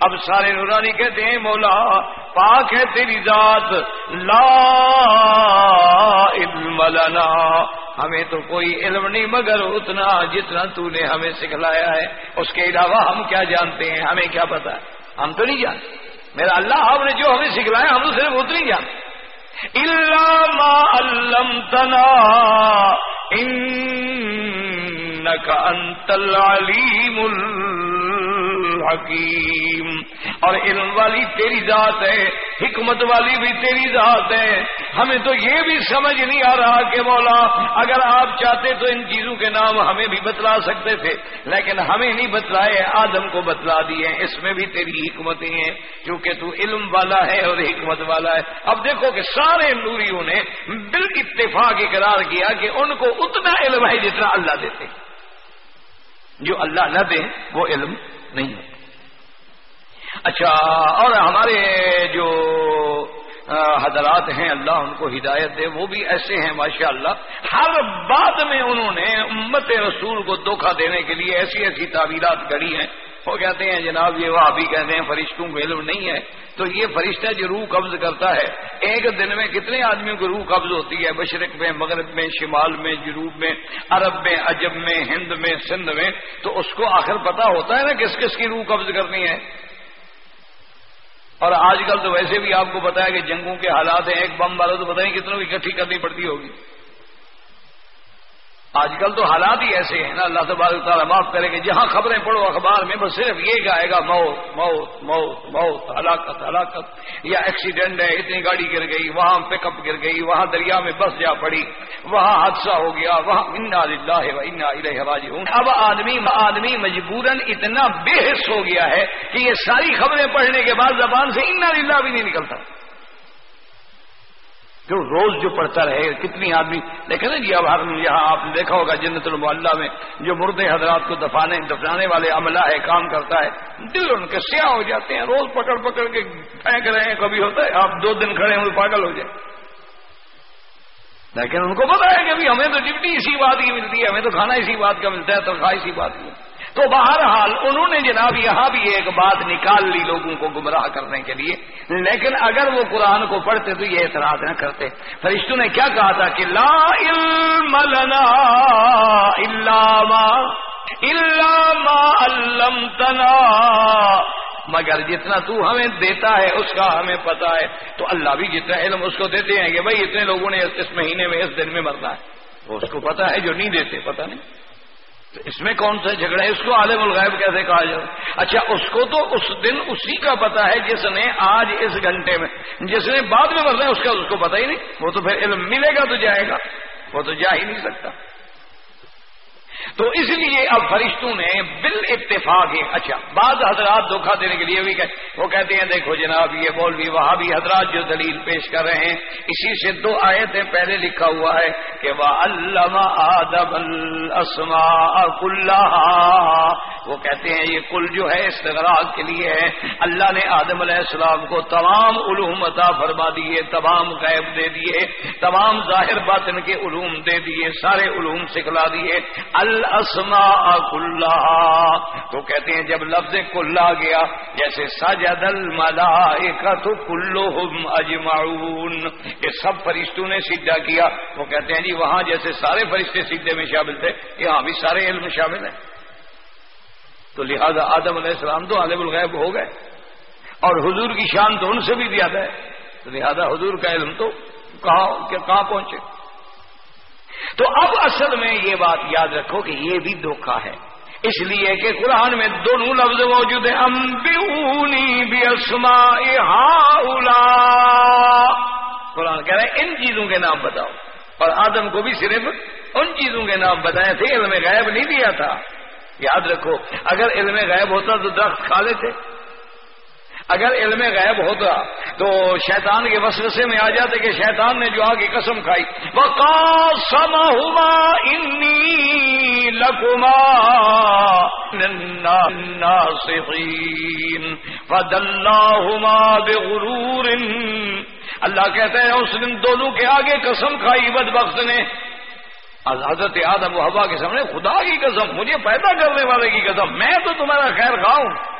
اب سارے نورانی کہتے ہیں، مولا پاک ہے تیری ذات، لا علم لنا۔ ہمیں تو کوئی علم نہیں مگر اتنا جتنا تو نے ہمیں سکھلایا ہے۔ اس کے علاوہ ہم کیا جانتے ہیں؟ ہمیں کیا پتا ہے ہم تو نہیں جانتے۔ میرا اللہ، آپ نے جو ہمیں سکھلایا، ہم تو صرف اتنی جانتے علام علم تنا انت العلیم الحکیم۔ اور علم والی تیری ذات ہے، حکمت والی بھی تیری ذات ہے۔ ہمیں تو یہ بھی سمجھ نہیں آ رہا کہ مولا، اگر آپ چاہتے تو ان چیزوں کے نام ہمیں بھی بتلا سکتے تھے، لیکن ہمیں نہیں بتلائے، آدم کو بتلا دیے۔ اس میں بھی تیری حکمتیں ہیں، کیونکہ تو علم والا ہے اور حکمت والا ہے۔ اب دیکھو کہ سارے نوریوں نے بال اتفاق اقرار کیا کہ ان کو اتنا علم ہے جتنا اللہ دیتے جو اللہ نہ دے وہ علم نہیں ہے اچھا اور ہمارے جو حضرات ہیں، اللہ ان کو ہدایت دے، وہ بھی ایسے ہیں ماشاء اللہ ہر بات میں انہوں نے امت رسول کو دھوکہ دینے کے لیے ایسی ایسی تعبیرات گڑی ہیں۔ وہ کہتے ہیں، جناب، یہ وہ ابھی کہتے ہیں، فرشتوں کو علم نہیں ہے۔ تو یہ فرشتہ جو روح قبض کرتا ہے، ایک دن میں کتنے آدمیوں کو روح قبض ہوتی ہے؟ مشرق میں، مغرب میں، شمال میں، جنوب میں، عرب میں، عجب میں، ہند میں، سندھ میں۔ تو اس کو آخر پتا ہوتا ہے نا، کس کس کی روح قبض کرنی ہے؟ اور آج کل تو ویسے بھی آپ کو پتا ہے کہ جنگوں کے حالات ہیں، ایک بم والا تو بتائیں کتنوں کی اکٹھی کرنی پڑتی ہوگی۔ آج کل تو حالات ہی ایسے ہیں نا، اللہ تبارک تعالیٰ معاف کرے کہ جہاں خبریں پڑھو، اخبار میں بس صرف یہ گائے گا، موت موت موت موت، ہلاکت ہلاکت، یا ایکسیڈنٹ ہے، اتنی گاڑی گر گئی، وہاں پک اپ گر گئی، وہاں دریا میں بس جا پڑی، وہاں حادثہ ہو گیا، وہاں انا انا ہوں اب آدمی آدمی مجبوراً اتنا بے حص ہو گیا ہے کہ یہ ساری خبریں پڑھنے کے بعد زبان سے انا للہ بھی نہیں نکلتا۔ جو روز جو پڑھتا رہے، کتنی آدمی دیکھیں نا جی اب ہر یہاں آپ نے دیکھا ہوگا جنت المعلہ میں جو مردے حضرات کو دفانے، دفنانے والے عملہ ہے، کام کرتا ہے، دل ان کے سیاہ ہو جاتے ہیں، روز پکڑ پکڑ کے پھینک رہے ہیں، کبھی ہوتا ہے آپ دو دن کھڑے ہوئے پاگل ہو جائیں لیکن ان کو پتا ہے کہ ہمیں تو ڈپٹی اسی بات کی ملتی ہے، ہمیں تو کھانا اسی بات کا ملتا ہے، تنخواہ اسی بات کی۔ تو بہرحال انہوں نے جناب یہاں بھی ایک بات نکال لی لوگوں کو گمراہ کرنے کے لیے، لیکن اگر وہ قرآن کو پڑھتے تو یہ اعتراض نہ کرتے۔ فرشتوں نے کیا کہا تھا کہ لا علم لنا علمتنا۔ مگر جتنا تو ہمیں دیتا ہے، اس کا ہمیں پتا ہے۔ تو اللہ بھی جتنا علم اس کو دیتے ہیں کہ بھائی، اتنے لوگوں نے اس مہینے میں، اس دن میں مرنا ہے۔ وہ اس کو پتا ہے جو نہیں دیتے پتا نہیں۔ تو اس میں کون سا جھگڑا ہے؟ اس کو عالم الغیب کیسے کہا جائے؟ اچھا اس کو تو اس دن اسی کا پتا ہے جس نے آج اس گھنٹے میں، جس نے بعد میں مرنا ہے، اس کا اس کو پتا ہی نہیں۔ وہ تو پھر علم ملے گا تو جائے گا۔ وہ تو جا ہی نہیں سکتا۔ تو اس لیے اب فرشتوں نے بال اتفاق ہے۔ اچھا بعض حضرات دھوکھا دینے کے لیے بھی کہ وہ کہتے ہیں، دیکھو جناب، یہ بولوی وہاں بھی حضرات جو دلیل پیش کر رہے ہیں، اسی سے دو آیتیں پہلے لکھا ہوا ہے کہ وہ علامہ آدم السما وہ کہتے ہیں، یہ کل جو ہے استغراق کے لیے ہے۔ اللہ نے آدم علیہ السلام کو تمام علوم عطا فرما دیے، تمام غیب دے دیے، تمام ظاہر باطن کے علوم دے دیے، سارے علوم سکھلا دیے۔ الاسماء کلها تو کہتے ہیں جب لفظ کلا گیا، جیسے سجد الملائکۃ کلهم اجمعون۔ یہ سب فرشتوں نے سجدہ کیا۔ وہ کہتے ہیں جی وہاں جیسے سارے فرشتے سجدے میں شامل تھے، یہاں بھی سارے علم شامل ہیں۔ تو لہذا آدم علیہ السلام تو عالم الغیب ہو گئے۔ اور حضور کی شان تو ان سے بھی زیادہ ہے۔ تو لہذا حضور کا علم تو کہاں پہنچے؟ تو اب اصل میں یہ بات یاد رکھو کہ یہ بھی دھوکھا ہے۔ اس لیے کہ قرآن میں دونوں لفظ موجود ہیں۔ امبیونی بھی اسما قرآن کہہ رہے ہیں ان چیزوں کے نام بتاؤ۔ اور آدم کو بھی صرف ان چیزوں کے نام بتائے تھے، علم غائب نہیں دیا تھا۔ یاد رکھو، اگر علم غائب ہوتا تو درخت کھا لیتے۔ اگر علم غیب ہوتا تو شیطان کے وسوسے میں آ جاتے کہ شیطان نے جو آگے قسم کھائی۔ وہ سم ہوا انی لکما فد اللہ بغرور۔ اللہ کہتے ہیں اس دن دونوں کے آگے قسم کھائی بد بخت نے حضرت آدم و ہوا کے سامنے خدا کی قسم، مجھے پیدا کرنے والے کی قسم، میں تو تمہارا خیر خواہوں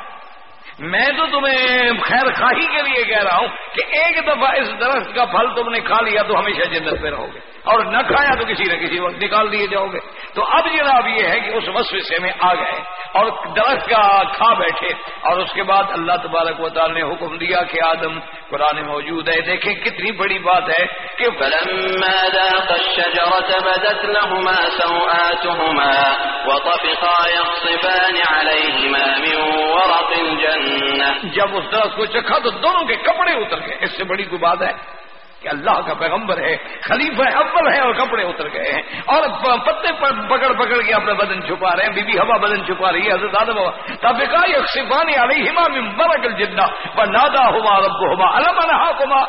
میں تو تمہیں خیر خواہی کے لیے کہہ رہا ہوں کہ ایک دفعہ اس درخت کا پھل تم نے کھا لیا تو ہمیشہ جنت میں رہو گے اور نہ کھایا تو کسی نہ کسی وقت نکال دیے جاؤ گے۔ تو اب جناب یہ ہے کہ اس وسوسے میں آ گئے اور درخت کا کھا بیٹھے اور اس کے بعد اللہ تبارک و تعالی نے حکم دیا کہ آدم، قرآن موجود ہے، دیکھیں کتنی بڑی بات ہے کہ فلما وطفقا يخصفان عليهما من ورق الجنة جب اس درخت کو چکھا تو دونوں کے کپڑے اتر گئے. اس سے بڑی کوئی بات ہے کہ اللہ کا پیغمبر ہے، خلیفہ اول ہے اور کپڑے اتر گئے ہیں۔ اور پتے پر پکڑ پکڑ کے اپنا بدن چھپا رہے ہیں، بی بی ہوا بدن چھپا رہی ہے، حضرت آدم تب یکسفانی علی ہما میں برکل جدہ پر نادا ہوا رب ہوا الم انہا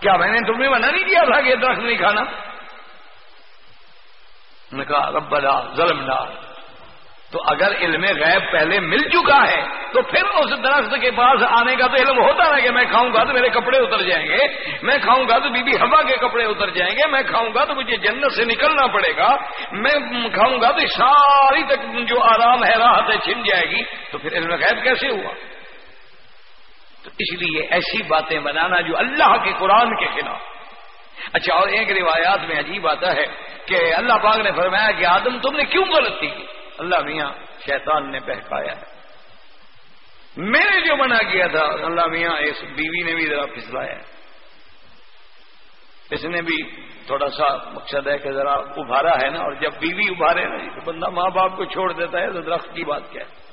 کیا میں نے تمہیں منع نہیں کیا تھا کہ درخت نہیں کھانا؟ نے کہا رب ظلم تو اگر علم غیب پہلے مل چکا ہے، تو پھر اس درخت کے پاس آنے کا تو علم ہوتا ہے کہ میں کھاؤں گا تو میرے کپڑے اتر جائیں گے۔ میں کھاؤں گا تو بی بی ہوا کے کپڑے اتر جائیں گے۔ میں کھاؤں گا تو مجھے جنت سے نکلنا پڑے گا۔ میں کھاؤں گا تو ساری تک جو آرام ہے، راحت ہے، چھن جائے گی۔ تو پھر علم غیب کیسے ہوا؟ تو اس لیے ایسی باتیں بنانا جو اللہ کے قرآن کے خلاف اچھا اور ایک روایات میں عجیب آتا ہے کہ اللہ پاک نے فرمایا کہ آدم، تم نے کیوں غلطی کی؟ اللہ میاں، شیطان نے بہکایا ہے۔ میں نے جو منع کیا تھا، اللہ میاں، اس بیوی نے بھی ذرا پھسلایا اس نے بھی تھوڑا سا مقصد ہے کہ ذرا ابھارا ہے نا، اور جب بیوی ابھارے نا، تو بندہ ماں باپ کو چھوڑ دیتا ہے، تو درخت کی بات کیا ہے؟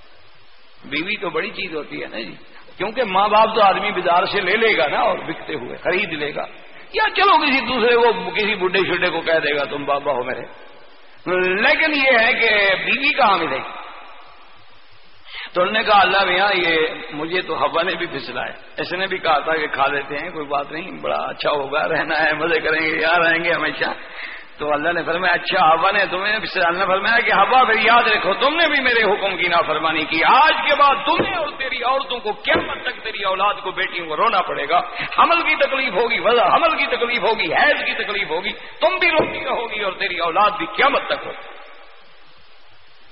بیوی تو بڑی چیز ہوتی ہے نا جی۔ کیونکہ ماں باپ تو آدمی بازار سے لے لے گا نا اور بکتے ہوئے، خرید لے گا۔ یا چلو کسی دوسرے کو، کسی بڈھے شڈے کو کہہ دے گا، تم بابا ہو میرے۔ لیکن یہ ہے کہ بیوی کہاں ملے گی تو انہوں نے کہا، اللہ بھیا یہ مجھے تو ہوا نے بھی پھسلا ہے۔ اس نے بھی کہا تھا کہ کھا لیتے ہیں، کوئی بات نہیں، بڑا اچھا ہوگا، رہنا ہے، مزے کریں گے، یہاں رہیں گے ہمیشہ۔ تو اللہ نے فرمایا اچھا ہوا نے تمہیں اللہ نے فرمایا کہ ہوا، پھر یاد رکھو، تم نے بھی میرے حکم کی نافرمانی کی۔ آج کے بعد تمہیں اور تیری عورتوں کو کیا مت تک تیری اولاد کو بیٹیوں کو رونا پڑے گا۔ حمل کی تکلیف ہوگی وزا حمل کی تکلیف ہوگی، حیض کی تکلیف ہوگی۔ تم بھی روتی رہوگی اور تیری اولاد بھی کیا مت تک ہوگی۔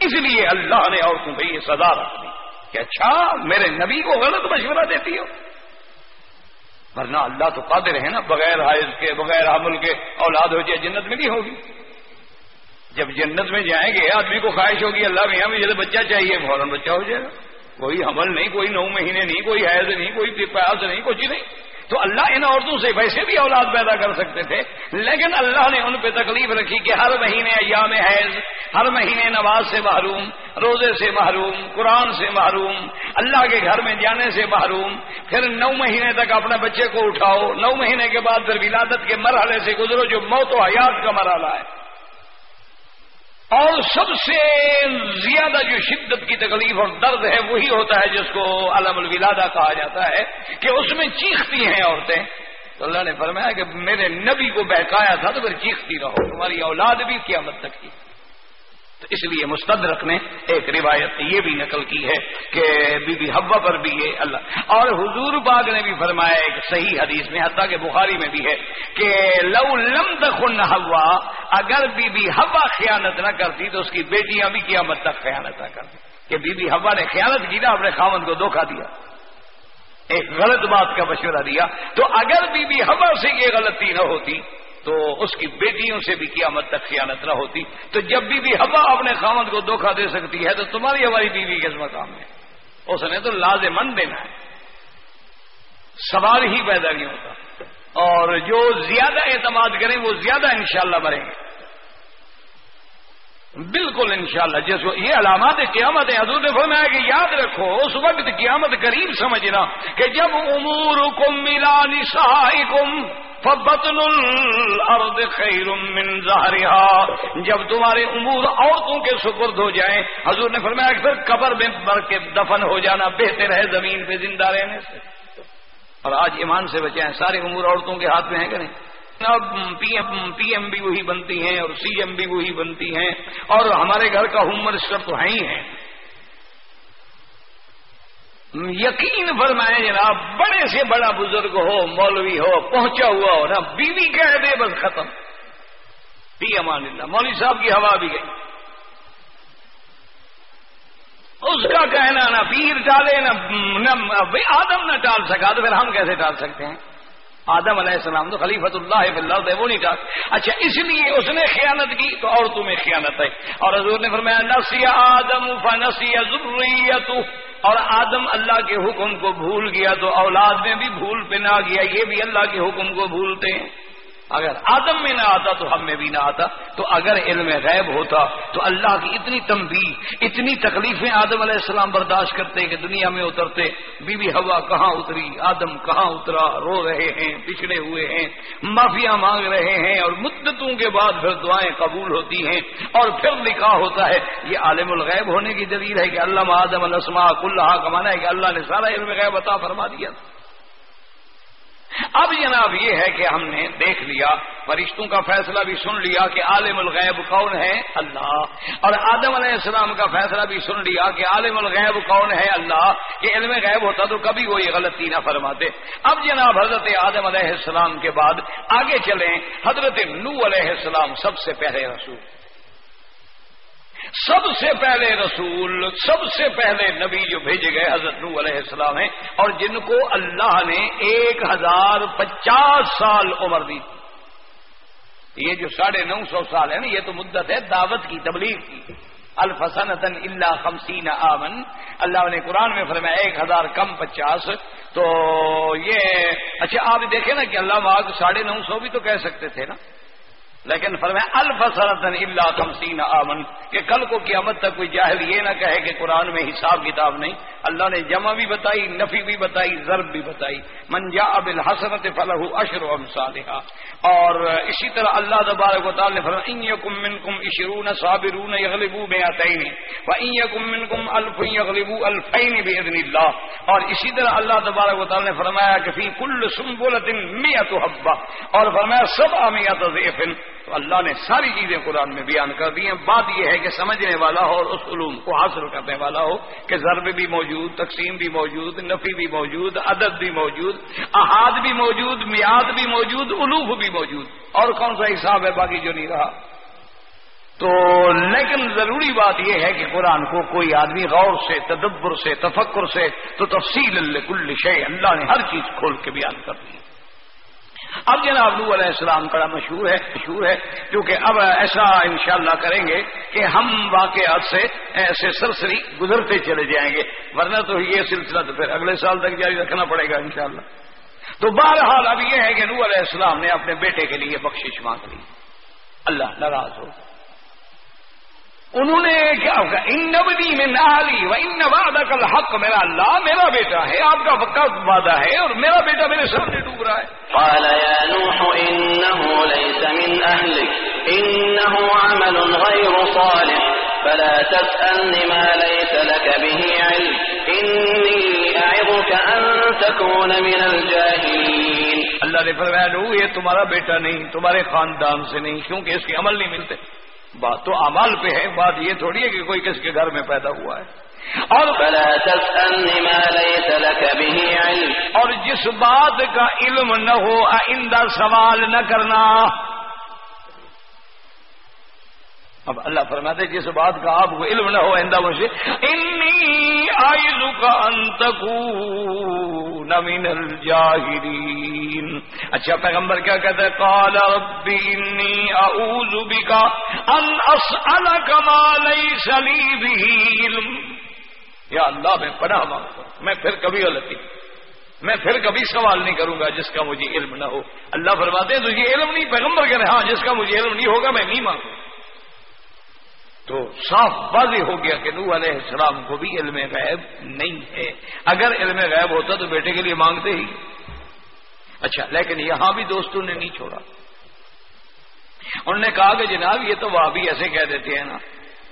اس لیے اللہ نے عورتوں کو یہ سزا رکھ دی کہ اچھا میرے نبی کو غلط مشورہ دیتی ہو۔ ورنہ اللہ تو قادر ہے نا، بغیر حائض کے، بغیر حمل کے اولاد ہو جائے، جنت میں نہیں ہوگی۔ جب جنت میں جائیں گے، آدمی کو خواہش ہوگی، اللہ میں یہاں مجھے بچہ چاہیے فوراً بچہ ہو جائے گا۔ کوئی حمل نہیں، کوئی نو مہینے نہیں، کوئی حیض نہیں، کوئی پیاس نہیں، کچھ نہیں۔ تو اللہ ان عورتوں سے ویسے بھی اولاد پیدا کر سکتے تھے، لیکن اللہ نے ان پہ تکلیف رکھی کہ ہر مہینے ایام حیض، ہر مہینے نواز سے محروم، روزے سے محروم، قرآن سے محروم، اللہ کے گھر میں جانے سے محروم۔ پھر نو مہینے تک اپنے بچے کو اٹھاؤ، نو مہینے کے بعد پھر ولادت کے مرحلے سے گزرو، جو موت و حیات کا مرحلہ ہے۔ اور سب سے زیادہ جو شدت کی تکلیف اور درد ہے وہی ہوتا ہے جس کو علم الولادہ کہا جاتا ہے کہ اس میں چیختی ہیں عورتیں۔ تو اللہ نے فرمایا کہ میرے نبی کو بہکایا تھا تو پھر چیختی رہو، تمہاری اولاد بھی قیامت تک کی۔ تو اس لیے مستدرک نے ایک روایت یہ بھی نقل کی ہے کہ بی بی حوا پر بھی یہ اللہ اور حضور باغ نے بھی فرمایا ایک صحیح حدیث میں، حتیٰ کہ بخاری میں بھی ہے کہ لو لم دخن ہوا اگر بی بی ہوا خیانت نہ کرتی تو اس کی بیٹیاں بھی قیامت تک خیانت نہ کرتی۔ کہ بی بی ہوا نے خیانت کی نا اپنے خامن کو دھوکہ دیا۔ ایک غلط بات کا مشورہ دیا۔ تو اگر بی بی ہوا سے یہ غلطی نہ ہوتی تو اس کی بیٹیوں سے بھی قیامت تک خیانت نہ ہوتی۔ تو جب بی بی ہوا اپنے خامد کو دھوکہ دے سکتی ہے، تو تمہاری ہماری بیوی کس مقام میں۔ اس نے تو لازمند دینا ہے۔ سوال ہی پیدا نہیں ہوتا۔ اور جو زیادہ اعتماد کریں، وہ زیادہ انشاءاللہ شاء مریں گے۔ بالکل انشاءاللہ شاء جیسے یہ علامات قیامت حضور نے فرمایا کہ یاد رکھو، اس وقت قیامت قریب سمجھنا کہ جب امور کم ملا نسائی فبطن الارض خیر من ظہرها جب تمہارے امور عورتوں کے سپرد ہو جائیں، حضور نے فرمایا کہ پھر قبر میں مر کے دفن ہو جانا بہتر ہے زمین پہ زندہ رہنے سے۔ اور آج ایمان سے بچائیں سارے امور عورتوں کے ہاتھ میں ہیں کہ نہیں؟ اب پی ایم پی ایم بھی وہی بنتی ہیں اور سی ایم بھی وہی بنتی ہیں اور ہمارے گھر کا ہوم منسٹر تو ہیں ہی ہیں۔ یقین فرمائے جناب، بڑے سے بڑا بزرگ ہو، مولوی ہو، پہنچا ہوا ہو نا، بیوی کہہ دے بس ختم۔ پی امان اللہ، مولوی صاحب کی ہوا بھی گئی اس کا کہنا نہ پیر ٹالے نہ آدم نہ ٹال سکا، تو پھر ہم کیسے ٹال سکتے ہیں؟ آدم علیہ السلام تو خلیفۃ اللہ اللہ وہ نہیں ٹال اچھا اس لیے اس نے خیانت کی تو اور تمہیں خیانت ہے۔ اور حضور نے فرمایا نسی آدم فنسی ضروریت اور آدم اللہ کے حکم کو بھول گیا تو اولاد میں بھی بھول پہ نہ گیا، یہ بھی اللہ کے حکم کو بھولتے ہیں۔ اگر آدم میں نہ آتا تو ہم میں بھی نہ آتا تو اگر علم غیب ہوتا تو اللہ کی اتنی تمبی اتنی تکلیفیں آدم علیہ السلام برداشت کرتے کہ دنیا میں اترتے، بی بی ہوا کہاں اتری، آدم کہاں اترا، رو رہے ہیں، پچھڑے ہوئے ہیں معافیا مانگ رہے ہیں اور مدتوں کے بعد پھر دعائیں قبول ہوتی ہیں اور پھر لکھا ہوتا ہے۔ یہ عالم الغیب ہونے کی دلیل ہے کہ اللہ آدم السما کلحا کا ہے کہ اللہ نے سارا علم غیب عطا فرما دیا تھا۔ اب جناب یہ ہے کہ ہم نے دیکھ لیا، فرشتوں کا فیصلہ بھی سن لیا کہ عالم الغیب کون ہے؟ اللہ۔ اور آدم علیہ السلام کا فیصلہ بھی سن لیا کہ عالم الغیب کون ہے؟ اللہ۔ کہ علم غیب ہوتا تو کبھی وہ یہ غلطی نہ فرماتے۔ اب جناب حضرت آدم علیہ السلام کے بعد آگے چلیں، حضرت نو علیہ السلام سب سے پہلے رسول۔ سب سے پہلے رسول، سب سے پہلے نبی جو بھیجے گئے حضرت نو علیہ السلام ہیں، اور جن کو اللہ نے ایک ہزار پچاس سال عمر دی یہ جو ساڑھے نو سو سال ہے نا، یہ تو مدت ہے دعوت کی، تبلیغ کی۔ الفسن اللہ خمسین آمن۔ اللہ نے قرآن میں فرمایا، ایک ہزار کم پچاس۔ تو یہ اچھا آپ دیکھیں نا کہ اللہ ماغ ساڑھے نو سو بھی تو کہہ سکتے تھے نا۔ لیکن فرمایا الفسرتن اللہ خمسین آمن، کہ کل کو قیامت تک کوئی جاہل یہ نہ کہے کہ قرآن میں حساب کتاب نہیں۔ اللہ نے جمع بھی بتائی، نفی بھی بتائی، ضرب بھی بتائی۔ من جا اب الحسنت فلح اشر و اور اسی طرح اللہ تبارک و تعالی نے فرمایا، ان یکم منکم اشرون صابرون یغلبو بیاتین و ان یکم منکم الف یغلبو الفین باذن اللہ۔ اور اسی طرح اللہ تبارک و تعالی نے فرمایا کہ فی کل سنبلۃ مئۃ حبہ۔ اور فرمایا سب امیات ضعف تو اللہ نے ساری چیزیں قرآن میں بیان کر دی ہیں۔ بات یہ ہے کہ سمجھنے والا ہو اور اس علوم کو حاصل کرنے والا ہو کہ ضرب بھی موجود، تقسیم بھی موجود، نفی بھی موجود، عدد بھی موجود، احاد بھی موجود میاد بھی موجود الوف بھی موجود۔ اور کون سا حساب ہے باقی جو نہیں رہا؟ تو لیکن ضروری بات یہ ہے کہ قرآن کو کوئی آدمی غور سے، تدبر سے، تفکر سے تو تفصیل اللہ کل شے اللہ نے ہر چیز کھول کے بیان کر دی۔ اب جناب نو علیہ السلام بڑا مشہور ہے مشہور ہے، کیونکہ اب ایسا انشاءاللہ کریں گے کہ ہم واقعات سے ایسے سرسری گزرتے چلے جائیں گے۔ ورنہ تو یہ سلسلہ تو پھر اگلے سال تک جاری رکھنا پڑے گا انشاءاللہ۔ تو بہرحال اب یہ ہے کہ نو علیہ السلام نے اپنے بیٹے کے لیے بخشش مانگ لی۔ اللہ ناراض ہو۔ انہوں نے کیا ان نبی میں نالی و ان وعدہ کل حق میرا اللہ میرا بیٹا ہے آپ کا وقت وعدہ ہے اور میرا بیٹا میرے سامنے ڈوب رہا ہے۔ قال يا نوح إنه ليس من أهلك إنه عمل غير صالح فلا تسألني ما ليس لك به علم إني أعظك أن تكون من الجاهلين۔ اللہ نے فرمایا نو یہ تمہارا بیٹا نہیں تمہارے خاندان سے نہیں کیونکہ اس کے عمل نہیں ملتے۔ بات تو امال پہ ہے، بات یہ تھوڑی ہے کہ کوئی کس کے گھر میں پیدا ہوا ہے۔ اور فلا ما لك به علم۔ اور جس بات کا علم نہ ہو، آئندہ سوال نہ کرنا۔ اب اللہ فرماتے جس بات کا آپ کو علم نہ ہو، آئندہ مجھے انی آئز کا انتقو من الجاہرین اچھا پیغمبر کیا کہتے ہیں قال ربی انی اعوذ بکا ان اسألک ما لیس لی به علم. یا اللہ، میں پناہ مانگتا ہوں، میں پھر کبھی غلطی میں پھر کبھی سوال نہیں کروں گا جس کا مجھے علم نہ ہو۔ اللہ فرماتے ہیں، تجھے علم نہیں؟ پیغمبر کہہ رہے ہاں جس کا مجھے علم نہیں ہوگا، میں نہیں مانگوں تو صاف واضح ہو گیا کہ نوح علیہ السلام کو بھی علم غیب نہیں ہے۔ اگر علم غیب ہوتا تو بیٹے کے لیے مانگتے ہی۔ اچھا لیکن یہاں بھی دوستوں نے نہیں چھوڑا۔ انہوں نے کہا کہ جناب، یہ تو وہ بھی ایسے کہہ دیتے ہیں نا۔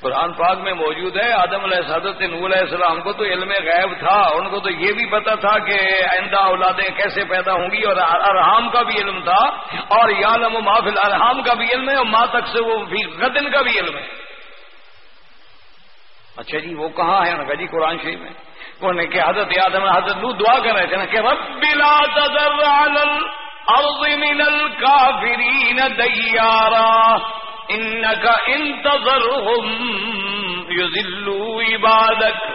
قرآن پاک میں موجود ہے، آدم علیہ حضرت نو علیہ السلام کو تو علم غیب تھا۔ ان کو تو یہ بھی پتا تھا کہ آئندہ اولادیں کیسے پیدا ہوں گی اور ارحام کا بھی علم تھا۔ اور یالم و محفل ارحام کا بھی علم ہے اور ماں تک سے وہ بھی غدن کا بھی علم ہے۔ اچھا جی وہ کہاں ہے؟ کہا جی قرآن شریف میں۔ انہوں نے کہ حضرت آدم حضرت نو دعا کر رہے تھے نا کہ رب لا تذر علی الارض من الكافرین دیارا، انکا انتظرهم يذلوا عبادک۔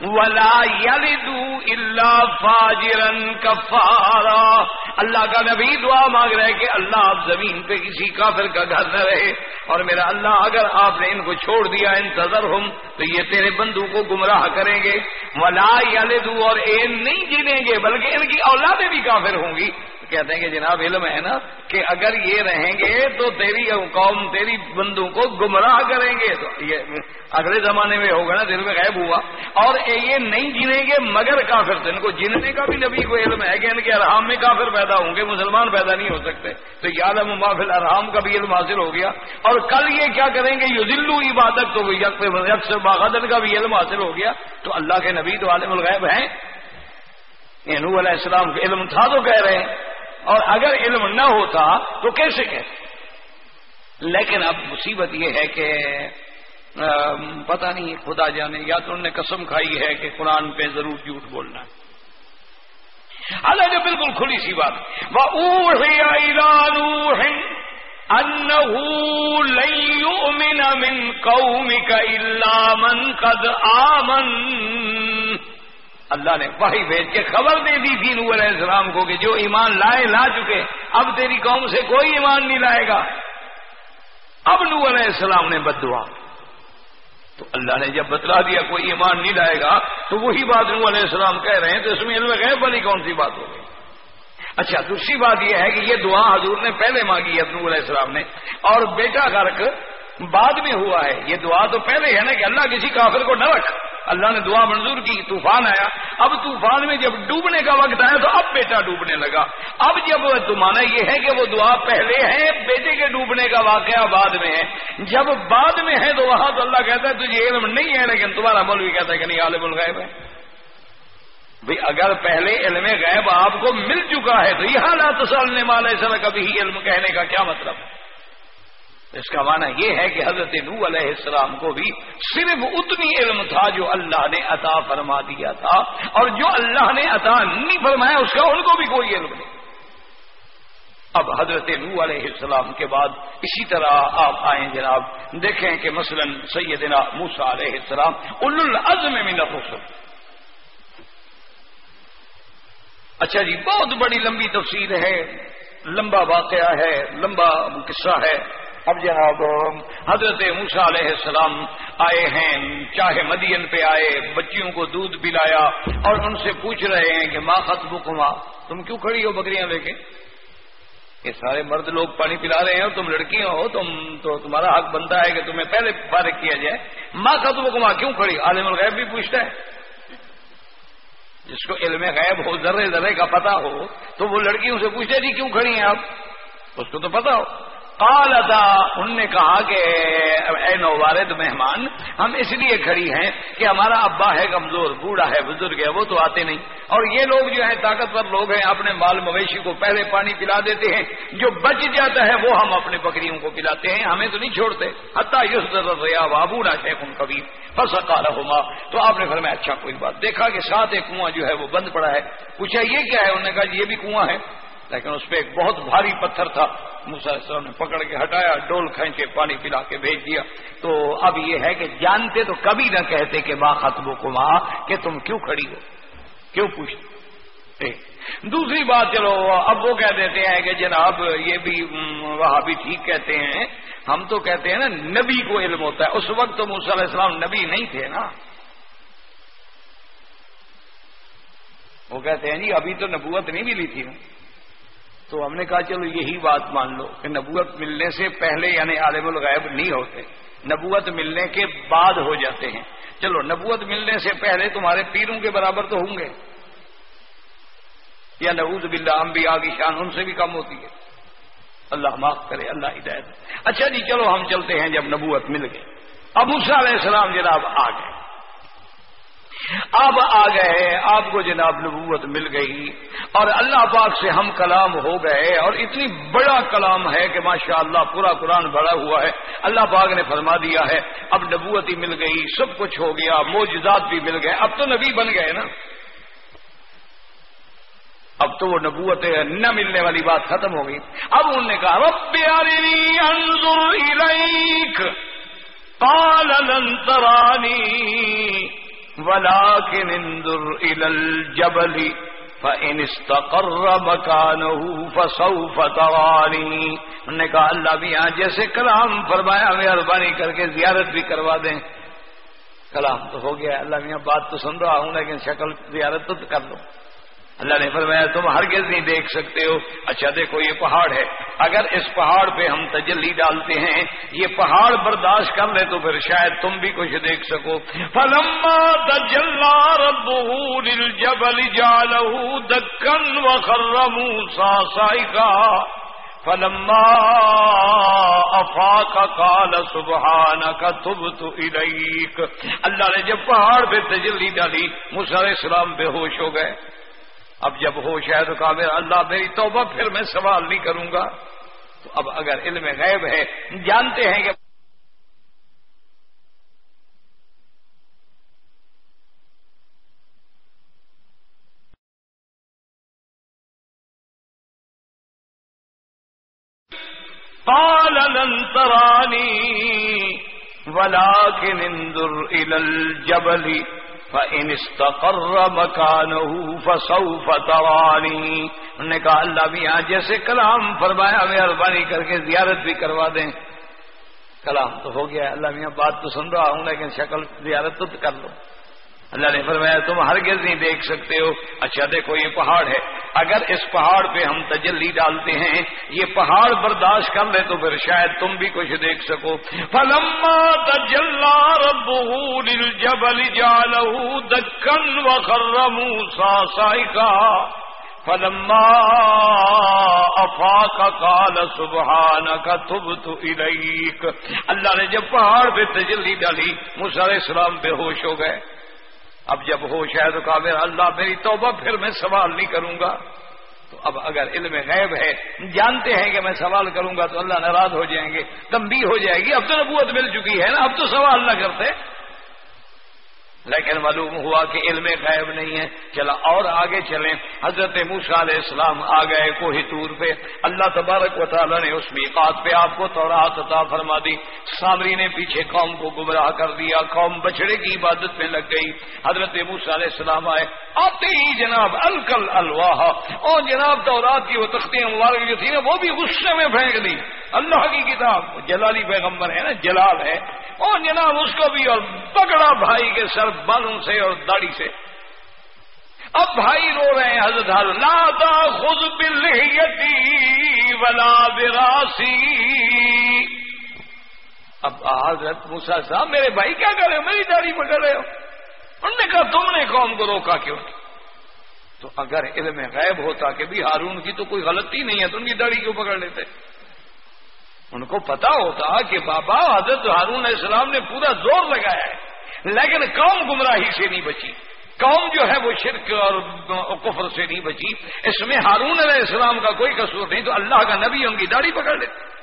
ولا يلدوا الا فاجرا كفارا اللہ کا نبی دعا مانگ رہے کہ اللہ آپ زمین پہ کسی کافر کا گھر نہ رہے۔ اور میرا اللہ، اگر آپ نے ان کو چھوڑ دیا انتظر ہم تو یہ تیرے بندو کو گمراہ کریں گے۔ ولا یلدو اور اے نہیں جنیں گے، بلکہ ان کی اولادیں بھی کافر ہوں گی۔ کہتے ہیں کہ جناب علم ہے نا کہ اگر یہ رہیں گے تو تیری قوم، تیری بندوں کو گمراہ کریں گے۔ تو یہ اگلے زمانے میں ہوگا نا، دل میں غائب ہوا۔ اور یہ نہیں جنیں گے مگر کافر، تو ان کو جننے کا بھی نبی کو علم ہے کہ ان کے ارحام میں کافر پیدا ہوں گے، مسلمان پیدا نہیں ہو سکتے۔ تو یاد محفل ارحام کا بھی علم حاصل ہو گیا۔ اور کل یہ کیا کریں گے؟ یو دلو عبادت تو یکس باغدر کا بھی علم حاصل ہو گیا۔ تو اللہ کے نبی تو عالم الغیب ہیں۔ نو علیہ السلام کو علم تھا تو کہہ رہے ہیں۔ اور اگر علم نہ ہوتا تو کیسے کہتے لیکن اب مصیبت یہ ہے کہ پتہ نہیں، خدا جانے، یا تو انہوں نے قسم کھائی ہے کہ قرآن پہ ضرور جھوٹ بولنا ہے۔ جو بالکل کھلی سی بات۔ وہ من قد آمن اللہ نے وہی بھیج کے خبر دے دی تھی نور علیہ السلام کو کہ جو ایمان لائے لا چکے، اب تیری قوم سے کوئی ایمان نہیں لائے گا۔ اب نور علیہ السلام نے بد دعا۔ تو اللہ نے جب بتلا دیا کوئی ایمان نہیں لائے گا، تو وہی بات نور علیہ السلام کہہ رہے ہیں، تو اس میں علم غیب والی کون سی بات ہوگی اچھا دوسری بات یہ ہے کہ یہ دعا حضور نے پہلے مانگی ہے نور علیہ السلام نے۔ اور بیٹا غرق بعد میں ہوا ہے، یہ دعا تو پہلے ہے نا کہ اللہ کسی کافر کو نہ رکھ۔ اللہ نے دعا منظور کی، طوفان آیا۔ اب طوفان میں جب ڈوبنے کا وقت آیا تو اب بیٹا ڈوبنے لگا۔ اب جب تمہارا یہ ہے کہ وہ دعا پہلے ہے، بیٹے کے ڈوبنے کا واقعہ بعد میں ہے۔ جب بعد میں ہے تو وہاں تو اللہ کہتا ہے، تجھے علم نہیں ہے، لیکن تمہارا مل بھی کہتا ہے کہ نہیں، عالم الغیب ہے۔ بھائی اگر پہلے علم غیب آپ کو مل چکا ہے، تو یہاں لا تسلنے والے سر کبھی علم کہنے کا کیا مطلب؟ ہے اس کا معنی یہ ہے کہ حضرت نو علیہ السلام کو بھی صرف اتنی علم تھا جو اللہ نے عطا فرما دیا تھا، اور جو اللہ نے عطا نہیں فرمایا، اس کا ان کو بھی کوئی علم نہیں۔ اب حضرت نو علیہ السلام کے بعد اسی طرح آپ آئیں جناب، دیکھیں کہ مثلا سیدنا موسا علیہ السلام العزم من الرسل۔ اچھا جی بہت بڑی لمبی تفصیل ہے، لمبا واقعہ ہے، لمبا قصہ ہے۔ اب جناب، حضرت موسا علیہ السلام آئے ہیں، چاہے مدین پہ آئے، بچیوں کو دودھ پلایا اور ان سے پوچھ رہے ہیں کہ ماں خط بکما تم کیوں کھڑی ہو بکریاں لے کے؟ یہ سارے مرد لوگ پانی پلا رہے ہیں تم لڑکیاں ہو، تم تو تمہارا حق بنتا ہے کہ تمہیں پہلے فارغ کیا جائے۔ ماں خط بکما کیوں کھڑی؟ عالم الغیب بھی پوچھتا ہے۔ جس کو علم غیب ہو، ذرے ذرے کا پتا ہو، تو وہ لڑکیوں سے پوچھتے جی کیوں کھڑی ہیں آپ؟ اس کو تو پتا ہو۔ قال ادا، ان نے کہا کہ اے نوارد مہمان، ہم اس لیے کھڑی ہیں کہ ہمارا ابا ہے کمزور، بوڑھا ہے، بزرگ ہے، وہ تو آتے نہیں۔ اور یہ لوگ جو ہیں، طاقتور لوگ ہیں، اپنے مال مویشی کو پہلے پانی پلا دیتے ہیں۔ جو بچ جاتا ہے، وہ ہم اپنے بکریوں کو پلاتے ہیں۔ ہمیں تو نہیں چھوڑتے۔ حتیٰ یوز وا بوڑھا شیخ ان کبھی بس رہا تو آپ نے فرمایا اچھا کوئی بات۔ دیکھا کہ ساتھ ایک کنواں جو ہے، وہ بند پڑا ہے۔ پوچھا، یہ کیا ہے؟ انہوں نے کہا، یہ بھی کنواں ہے۔ لیکن اس پہ ایک بہت بھاری پتھر تھا۔ السلام نے پکڑ کے ہٹایا، ڈول کھینچ کے پانی پلا کے بھیج دیا۔ تو اب یہ ہے کہ جانتے تو کبھی نہ کہتے کہ ماں ختم کو ماں، کہ تم کیوں کھڑی ہو؟ کیوں پوچھتے؟ دوسری بات چلو، اب وہ کہہ دیتے ہیں کہ جناب، یہ بھی وہاں بھی ٹھیک کہتے ہیں۔ ہم تو کہتے ہیں نا، نبی کو علم ہوتا ہے۔ اس وقت تو علیہ السلام نبی نہیں تھے نا۔ وہ کہتے ہیں جی ابھی تو نبوت نہیں ملی تھی۔ تو ہم نے کہا چلو یہی بات مان لو کہ نبوت ملنے سے پہلے یعنی عالم الغیب نہیں ہوتے۔ نبوت ملنے کے بعد ہو جاتے ہیں۔ چلو، نبوت ملنے سے پہلے تمہارے پیروں کے برابر تو ہوں گے۔ یا نبوت بلّہ انبیاء کی شان ان سے بھی کم ہوتی ہے۔ اللہ معاف کرے، اللہ ہدایت۔ اچھا جی چلو ہم چلتے ہیں جب نبوت مل گئے ابو علیہ السلام جناب آ گئے۔ اب آ گئے آپ کو جناب نبوت مل گئی اور اللہ پاک سے ہم کلام ہو گئے اور اتنی بڑا کلام ہے کہ ماشاء اللہ پورا قرآن بڑا ہوا ہے۔ اللہ پاک نے فرما دیا ہے، اب نبوت ہی مل گئی، سب کچھ ہو گیا موجزات بھی مل گئے۔ اب تو نبی بن گئے نا۔ اب تو وہ نبوت نہ ملنے والی بات ختم ہو گئی۔ اب انہوں نے کہا، رب انظر الیک، قال لن ترانی۔ ولكن انظر الى الجبل فان استقر مكانه فسوف تراني انہوں نے کہا، اللہ بھی یہاں جیسے کلام فرمایا مہربانی کر کے زیارت بھی کروا دیں۔ کلام تو ہو گیا اللہ میاں بات تو سن رہا ہوں، لیکن شکل زیارت تو کر دو اللہ نے فرمایا، تم ہرگز نہیں دیکھ سکتے ہو۔ اچھا دیکھو، یہ پہاڑ ہے۔ اگر اس پہاڑ پہ ہم تجلی ڈالتے ہیں، یہ پہاڑ برداشت کر لے تو پھر شاید تم بھی کچھ دیکھ سکو۔ فلما تجلا ربه للجبل جعله دکن وخر موسى صائقا فلما افاق قال سبحانك تبت اليك اللہ نے جب پہاڑ پہ تجلی ڈالی، موسی علیہ السلام بے ہوش ہو گئے۔ اب جب ہو شاید کہا میرا اللہ میری توبہ پھر میں سوال نہیں کروں گا۔ تو اب اگر علم غیب ہے جانتے ہیں کہ لن ترانی ولكن انظر الى الجبل فَإِنِ اسْتَقَرَّ مَكَانَهُ فَسَوْفَ تَرَانِي۔ انہوں نے کہا، اللہ بھی یہاں جیسے کلام فرمایا مہربانی کر کے زیارت بھی کروا دیں۔ کلام تو ہو گیا اللہ میاں، بات تو سن رہا ہوں، لیکن شکل زیارت تو کر لو۔ اللہ نے فرمایا، تم ہرگز نہیں دیکھ سکتے ہو۔ اچھا دیکھو، یہ پہاڑ ہے۔ اگر اس پہاڑ پہ ہم تجلی ڈالتے ہیں، یہ پہاڑ برداشت کر لے تو پھر شاید تم بھی کچھ دیکھ سکو۔ فلما تجلا ربه للجبل جعله دکن وخر موسى صائقا۔ فلما افاق قال سبحانك تبت اليك اللہ نے جب پہاڑ پہ تجلی ڈالی، موسی علیہ السلام بے ہوش ہو گئے۔ اب جب ہو شاید کہا، میرا اللہ میری توبہ پھر میں سوال نہیں کروں گا. تو اب اگر علم غیب ہے جانتے ہیں کہ میں سوال کروں گا تو اللہ ناراض ہو جائیں گے تمبی ہو جائے گی، اب تو نبوت مل چکی ہے نا، اب تو سوال نہ کرتے۔ لیکن معلوم ہوا کہ علم غیب نہیں ہے۔ چلا اور آگے چلیں۔ حضرت موسا علیہ السلام آ گئے کوہی طور پہ۔ اللہ تبارک و تعالیٰ نے اس میقات پہ آپ کو تورات عطا فرما دی۔ سامری نے پیچھے قوم کو گمراہ کر دیا۔ قوم بچڑے کی عبادت میں لگ گئی۔ حضرت موسا علیہ السلام آئے۔ آتے ہی جناب، الکل الواہ اور جناب، تورات کی وہ تختیاں مبارک جو تھی نا، وہ بھی غصے میں پھینک دی۔ اللہ کی کتاب، جلالی پیغمبر ہے نا، جلال ہے۔ اور جناب، اس کو بھی اور پکڑا بھائی کے سر بالوں سے اور داڑھی سے۔ اب بھائی رو رہے ہیں حضرت لاتا خود بلتی ولا براسی اب حضرت موسا صاحب، میرے بھائی کیا کر رہے ہو؟ میری داڑھی پکڑ رہے ہو۔ انہوں نے کہا، تم نے قوم کو روکا کیوں؟ تو اگر علم غیب ہوتا کہ بھی ہارون کی تو کوئی غلطی نہیں ہے، تو ان کی داڑھی کیوں پکڑ لیتے؟ ان کو پتا ہوتا کہ بابا حضرت ہارون علیہ السلام نے پورا زور لگایا ہے۔ لیکن قوم گمراہی سے نہیں بچی۔ قوم جو ہے وہ شرک اور کفر سے نہیں بچی۔ اس میں ہارون علیہ السلام کا کوئی قصور نہیں، تو اللہ کا نبی ان کی داڑھی پکڑ لیتے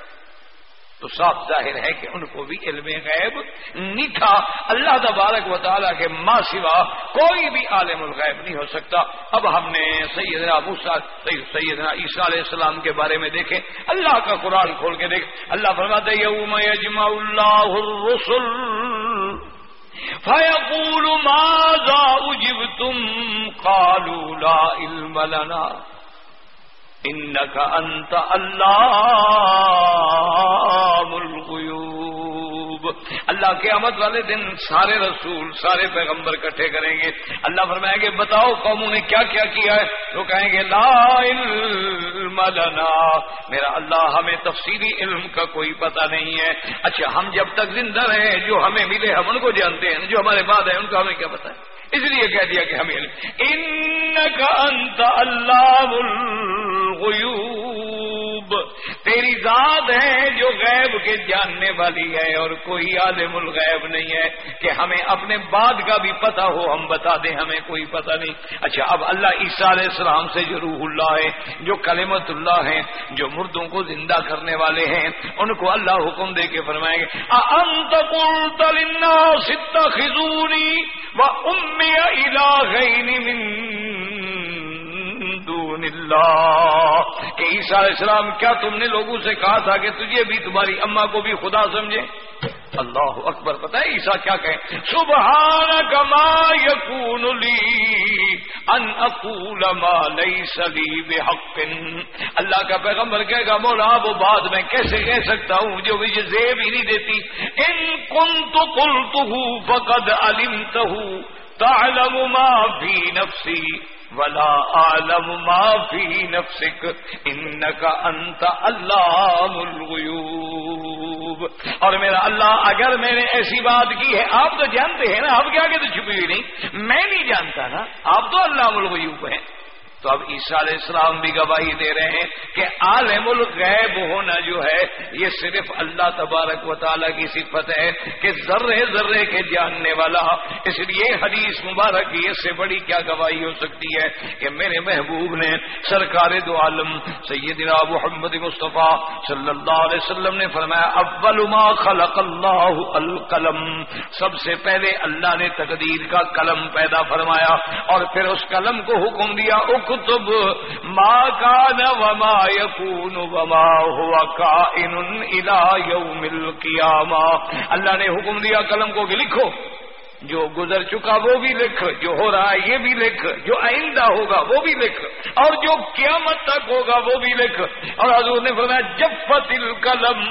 تو صاف ظاہر ہے کہ ان کو بھی علم غیب نہیں تھا۔ اللہ تبارک و تعالیٰ کے ماں سوا کوئی بھی عالم الغیب نہیں ہو سکتا۔ اب ہم نے سیدنا موسا سیدنا عیسیٰ علیہ السلام کے بارے میں دیکھیں اللہ کا قرآن کھول کے دیکھ اللہ فرماتے یوم یجمع اللہ الرسل۔ فَيَقُولُ مَاذَا أُجِبْتُمْ قَالُوا لَا لا لَنَا إِنَّكَ أَنْتَ انت اللہ اللہ کے آمد والے دن سارے رسول، سارے پیغمبر کٹھے کریں گے، اللہ فرمائیں گے، بتاؤ قوموں نے کیا کیا کیا ہے؟ تو کہیں گے، لا علم لنا۔ میرا اللہ، ہمیں تفصیلی علم کا کوئی پتہ نہیں ہے۔ اچھا ہم جب تک زندہ رہے جو ہمیں ملے، ہم ان کو جانتے ہیں، جو ہمارے بعد ہیں، ان کا ہمیں کیا پتا ہے؟ اس لیے کہہ دیا کہ ہمیں ان کا انت اللہ الغیوب۔ ذات ہے جو غیب کے جاننے والی ہے اور کوئی عالم الغیب نہیں ہے کہ ہمیں اپنے بعد کا بھی پتا ہو، ہم بتا دیں ہمیں کوئی پتا نہیں۔ اچھا اب اللہ عیسیٰ علیہ السلام سے جو روح اللہ ہے، جو کلمت اللہ ہے جو مردوں کو زندہ کرنے والے ہیں، ان کو اللہ حکم دے کے فرمائیں گے انت قلت للناس اتخذونی و امی الہین من دون اللہ کہ عیسیٰ علیہ السلام، کیا تم نے لوگوں سے کہا تھا کہ تجھے بھی تمہاری اما کو بھی خدا سمجھے؟ اللہ اکبر، پتہ ہے عیسیٰ کیا کہیں؟ سبحان کما یقون لی ان اقول ما لیس لی بحق۔ اللہ کا پیغمبر کہے گا، مولا، وہ بات میں کیسے کہہ سکتا ہوں جو مجھے زیب ہی نہیں دیتی؟ ان کنت قلتہ فقد علمتہ تعلم ما فی نفسی۔ ولا عالم ما فی نفسک انکا انت علام الغیوب اور میرا اللہ، اگر میں نے ایسی بات کی ہے، آپ تو جانتے ہیں نا آپ کے آگے تو چھپی ہوئی نہیں۔ میں نہیں جانتا نا، آپ تو علام الغیوب ہیں۔ تو اب عیسیٰ علیہ السلام بھی گواہی دے رہے ہیں کہ عالم الغیب ہونا جو ہے، یہ صرف اللہ تبارک و تعالیٰ کی صفت ہے کہ ذرے ذرے کے جاننے والا۔ اس لیے حدیث مبارک کی اس سے بڑی کیا گواہی ہو سکتی ہے کہ میرے محبوب نے سرکار دو عالم سیدنا محمد مصطفیٰ صلی اللہ علیہ وسلم نے فرمایا، اول ما خلق اللہ القلم۔ سب سے پہلے اللہ نے تقدیر کا قلم پیدا فرمایا اور پھر اس قلم کو حکم دیا اکتب ما کان وما یکون وما ہوا کائن الى یوم القیامہ اللہ نے حکم دیا قلم کو کہ لکھو، جو گزر چکا وہ بھی لکھ، جو ہو رہا ہے یہ بھی لکھ، جو آئندہ ہوگا وہ بھی لکھ، اور جو قیامت تک ہوگا وہ بھی لکھ۔ اور حضور نے فرمایا جب فتل قلم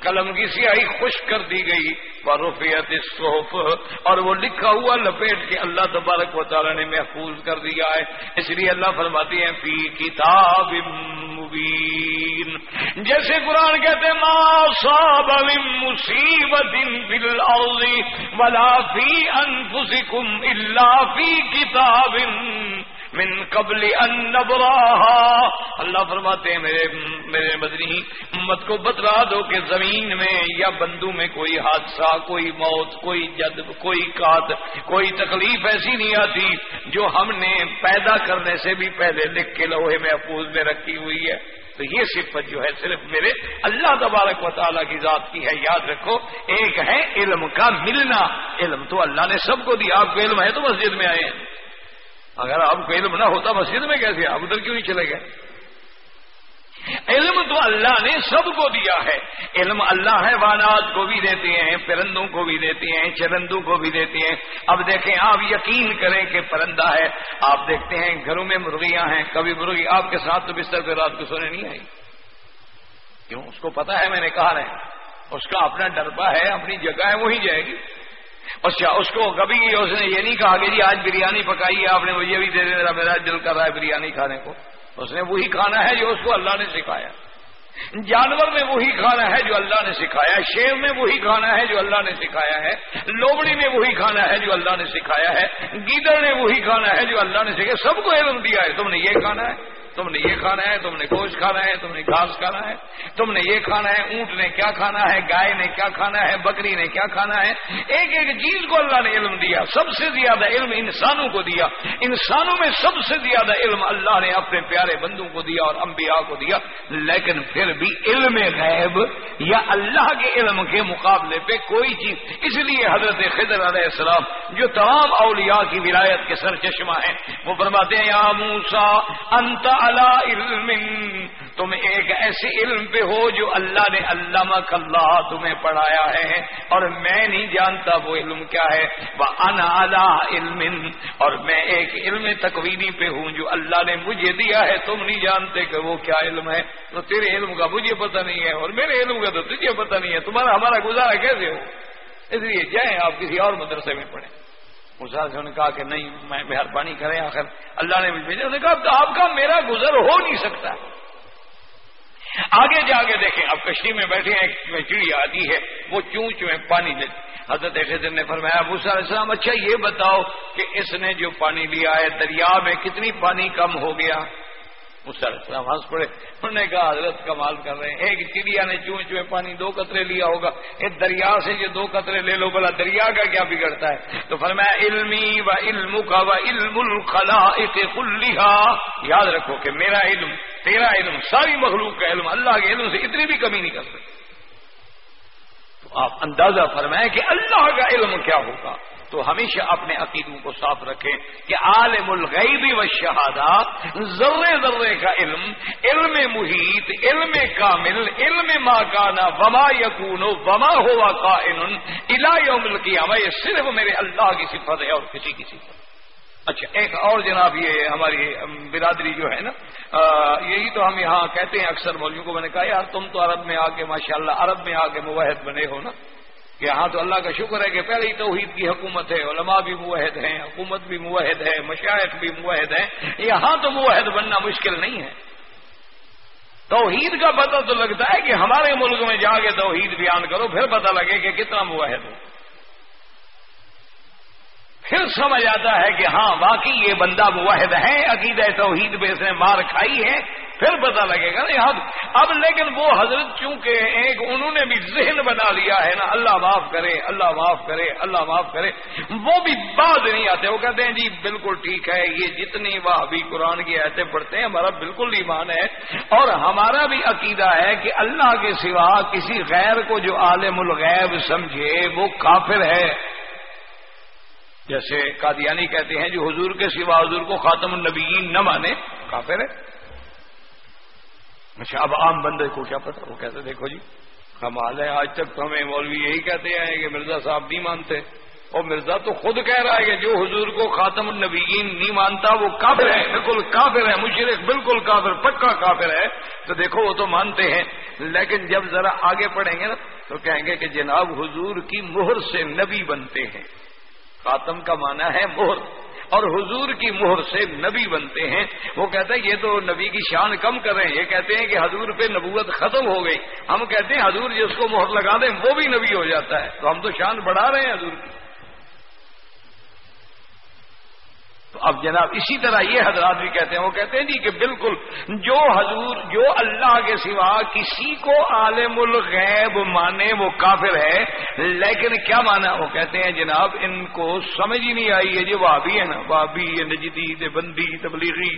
قلم کی سیاہی خوش کر دی گئی۔ ورفیت الصحف۔ اور وہ لکھا ہوا لپیٹ کے اللہ تبارک و تعالی نے محفوظ کر دیا ہے۔ اس لیے اللہ فرماتی ہیں، فی کتاب مبین۔ جیسے قرآن کہتے ہیں، ما صاب من مصیبت فی الارض ولا فی انفسکم الا فی کتاب من قبل ان نبراها اللہ فرماتے ہیں، میرے میرے مدنی، امت کو بتلا دو کہ زمین میں یا بندو میں کوئی حادثہ، کوئی موت، کوئی جد، کوئی کات کوئی تکلیف ایسی نہیں آتی جو ہم نے پیدا کرنے سے بھی پہلے لکھ کے لوہے محفوظ میں رکھی ہوئی ہے۔ تو یہ صفت جو ہے صرف میرے اللہ تبارک و تعالیٰ کی ذات کی ہے۔ یاد رکھو، ایک ہے علم کا ملنا۔ علم تو اللہ نے سب کو دیا، آپ کو علم ہے تو مسجد میں آئے ہیں۔ اگر آپ کو علم نہ ہوتا مسجد میں کیسے؟ آپ ادھر کیوں نہیں چلے گئے؟ علم تو اللہ نے سب کو دیا ہے۔ علم اللہ ہے، وانات کو بھی دیتے ہیں، پرندوں کو بھی دیتے ہیں، چرندوں کو بھی دیتے ہیں۔ اب دیکھیں، آپ یقین کریں کہ پرندہ ہے۔ آپ دیکھتے ہیں، گھروں میں مرغیاں ہیں۔ کبھی مرغی آپ کے ساتھ تو بستر پہ رات کو سونے نہیں آئی۔ کیوں؟ اس کو پتا ہے، میں نے کہا رہے اس کا اپنا ڈربا ہے، اپنی جگہ ہے، وہی جائے گی۔ اچھا اس کو کبھی اس نے یہ نہیں کہا کہ جی آج بریانی پکائی ہے، آپ نے مجھے بھی دے دے، میرا دل کر رہا ہے بریانی کھانے کو۔ اس نے وہی کھانا ہے جو اس کو اللہ نے سکھایا۔ جانور میں وہی کھانا ہے جو اللہ نے سکھایا ہے، شیر میں وہی کھانا ہے جو اللہ نے سکھایا ہے لوبڑی میں وہی کھانا ہے جو اللہ نے سکھایا ہے، گیدڑ نے وہی کھانا ہے جو اللہ نے سکھایا سب کو علم دیا ہے، تم نے یہ کھانا ہے۔ تم نے یہ کھانا ہے، تم نے گوشت کھانا ہے، تم نے گھاس کھانا ہے، تم نے یہ کھانا ہے، اونٹ نے کیا کھانا ہے، گائے نے کیا کھانا ہے، بکری نے کیا کھانا ہے؟ ایک ایک چیز کو اللہ نے علم دیا، سب سے زیادہ علم انسانوں کو دیا۔ انسانوں میں سب سے زیادہ علم اللہ نے اپنے پیارے بندوں کو دیا اور انبیاء کو دیا۔ لیکن پھر بھی علم غیب یا اللہ کے علم کے مقابلے پہ کوئی چیز۔ اس لیے حضرت خضر علیہ السلام، جو تمام اولیاء کی ولایت کے سر چشمہ ہیں، وہ فرماتے ہیں، یا موسا انت علم، تم ایک ایسے علم پہ ہو جو اللہ نے علامہ اللہ تمہیں پڑھایا ہے۔ اور میں نہیں جانتا وہ علم کیا ہے۔ وہ ان علم، اور میں ایک علم تکوینی پہ ہوں جو اللہ نے مجھے دیا ہے۔ تم نہیں جانتے کہ وہ کیا علم ہے۔ تو تیرے علم کا مجھے پتہ نہیں ہے، اور میرے علم کا تو تجھے پتہ نہیں ہے۔ تمہارا ہمارا گزارا کیسے ہو؟ اس لیے جائیں آپ کسی اور مدرسے میں پڑھیں۔ سے نے کہا کہ نہیں، میں مہربانی کریں، آخر اللہ نے بھیجا۔ نے کہا آپ کا میرا گزر ہو نہیں سکتا۔ آگے جا کے دیکھیں، اب کشتی میں بیٹھے ہیں، ایک چڑی آتی ہے، وہ چونچ میں پانی دیتی حضرت خضر نے فرمایا، ابو علیہ السلام اچھا یہ بتاؤ کہ اس نے جو پانی لیا ہے، دریا میں کتنی پانی کم ہو گیا؟ السلام ہنس پڑے۔ انہوں نے کہا، حضرت کمال کر رہے ہیں، ایک چڑیا نے چوئے چوئے پانی دو قطرے لیا ہوگا۔ ایک دریا سے یہ دو قطرے لے لو بلا دریا کا کیا بگڑتا ہے؟ تو فرمایا، علمی و علم کا و علم الخلا کلحا یاد رکھو کہ میرا علم، تیرا علم، ساری مخلوق کا علم، اللہ کے علم سے اتنی بھی کمی نہیں کر سکتے تو آپ اندازہ فرمائیں کہ اللہ کا علم کیا ہوگا؟ تو ہمیشہ اپنے عقیدوں کو صاف رکھیں کہ عالم الغیبی و شہادہ ذرے ذرے کا علم علم محیط، علم کامل، علم ماں کانا وما یقون وما ہوا کا الا یوم القیامہ، یہ صرف میرے اللہ کی صفت ہے اور کسی کی صفت اچھا ایک اور جناب یہ ہماری برادری جو ہے نا یہی تو ہم یہاں کہتے ہیں اکثر مولویوں کو، میں نے کہا یار تم تو عرب میں آ کے ماشاء اللہ عرب میں آ کے مواحد بنے ہو نا۔ کہ ہاں تو اللہ کا شکر ہے کہ پہلے ہی توحید کی حکومت ہے، علماء بھی موحد ہیں، حکومت بھی موحد ہے مشائق بھی موحد ہیں۔ یہاں تو موحد بننا مشکل نہیں ہے۔ توحید کا پتہ تو لگتا ہے کہ ہمارے ملک میں جا کے توحید بیان کرو، پھر پتہ لگے کہ کتنا موحد ہو پھر سمجھ آتا ہے کہ ہاں واقعی یہ بندہ موحد ہے، عقیدہ توحید پہ اس نے مار کھائی ہے، پھر پتا لگے گا نا اب لیکن وہ حضرت چونکہ ایک انہوں نے بھی ذہن بنا لیا ہے نا، اللہ معاف کرے، اللہ معاف کرے، اللہ معاف کرے، وہ بھی بعد نہیں آتے، وہ کہتے ہیں جی بالکل ٹھیک ہے، یہ جتنی وہ ابھی قرآن کی ایسے پڑھتے ہیں، ہمارا بالکل ایمان ہے، اور ہمارا بھی عقیدہ ہے کہ اللہ کے سوا کسی غیر کو جو عالم الغیب سمجھے، وہ کافر ہے۔ جیسے قادیانی کہتے ہیں، جو حضور کے سوا حضور کو خاتم النبیین نہ مانے، کافر ہے۔ اچھا اب عام بندے کو کیا پتا وہ کہتے، دیکھو جی ہم آج تک تو ہمیں مولوی یہی کہتے ہیں کہ مرزا صاحب نہیں مانتے۔ اور مرزا تو خود کہہ رہا ہے کہ جو حضور کو خاتم النبیین نہیں مانتا، وہ کافر ہے، بالکل کافر ہے، مشرق بالکل کافر، پکا کافر ہے۔ تو دیکھو، وہ تو مانتے ہیں۔ لیکن جب ذرا آگے پڑھیں گے نا، تو کہیں گے کہ جناب، حضور کی مہر سے نبی بنتے ہیں۔ خاتم کا معنی ہے مہر۔ اور حضور کی مہر سے نبی بنتے ہیں۔ وہ کہتے ہیں، یہ تو نبی کی شان کم کر رہے ہیں۔ یہ کہتے ہیں کہ حضور پہ نبوت ختم ہو گئی۔ ہم کہتے ہیں، حضور جس کو مہر لگا دیں، وہ بھی نبی ہو جاتا ہے۔ تو ہم تو شان بڑھا رہے ہیں حضور کی۔ تو اب جناب اسی طرح یہ حضرات بھی کہتے ہیں، وہ کہتے ہیں جی کہ بالکل جو حضور، جو اللہ کے سوا کسی کو عالم الغیب مانے وہ کافر ہے، لیکن کیا مانا؟ وہ کہتے ہیں جناب ان کو سمجھ ہی نہیں آئی ہے جو وہ بھی ہے نا وابی نجدید بندی تبلیغی۔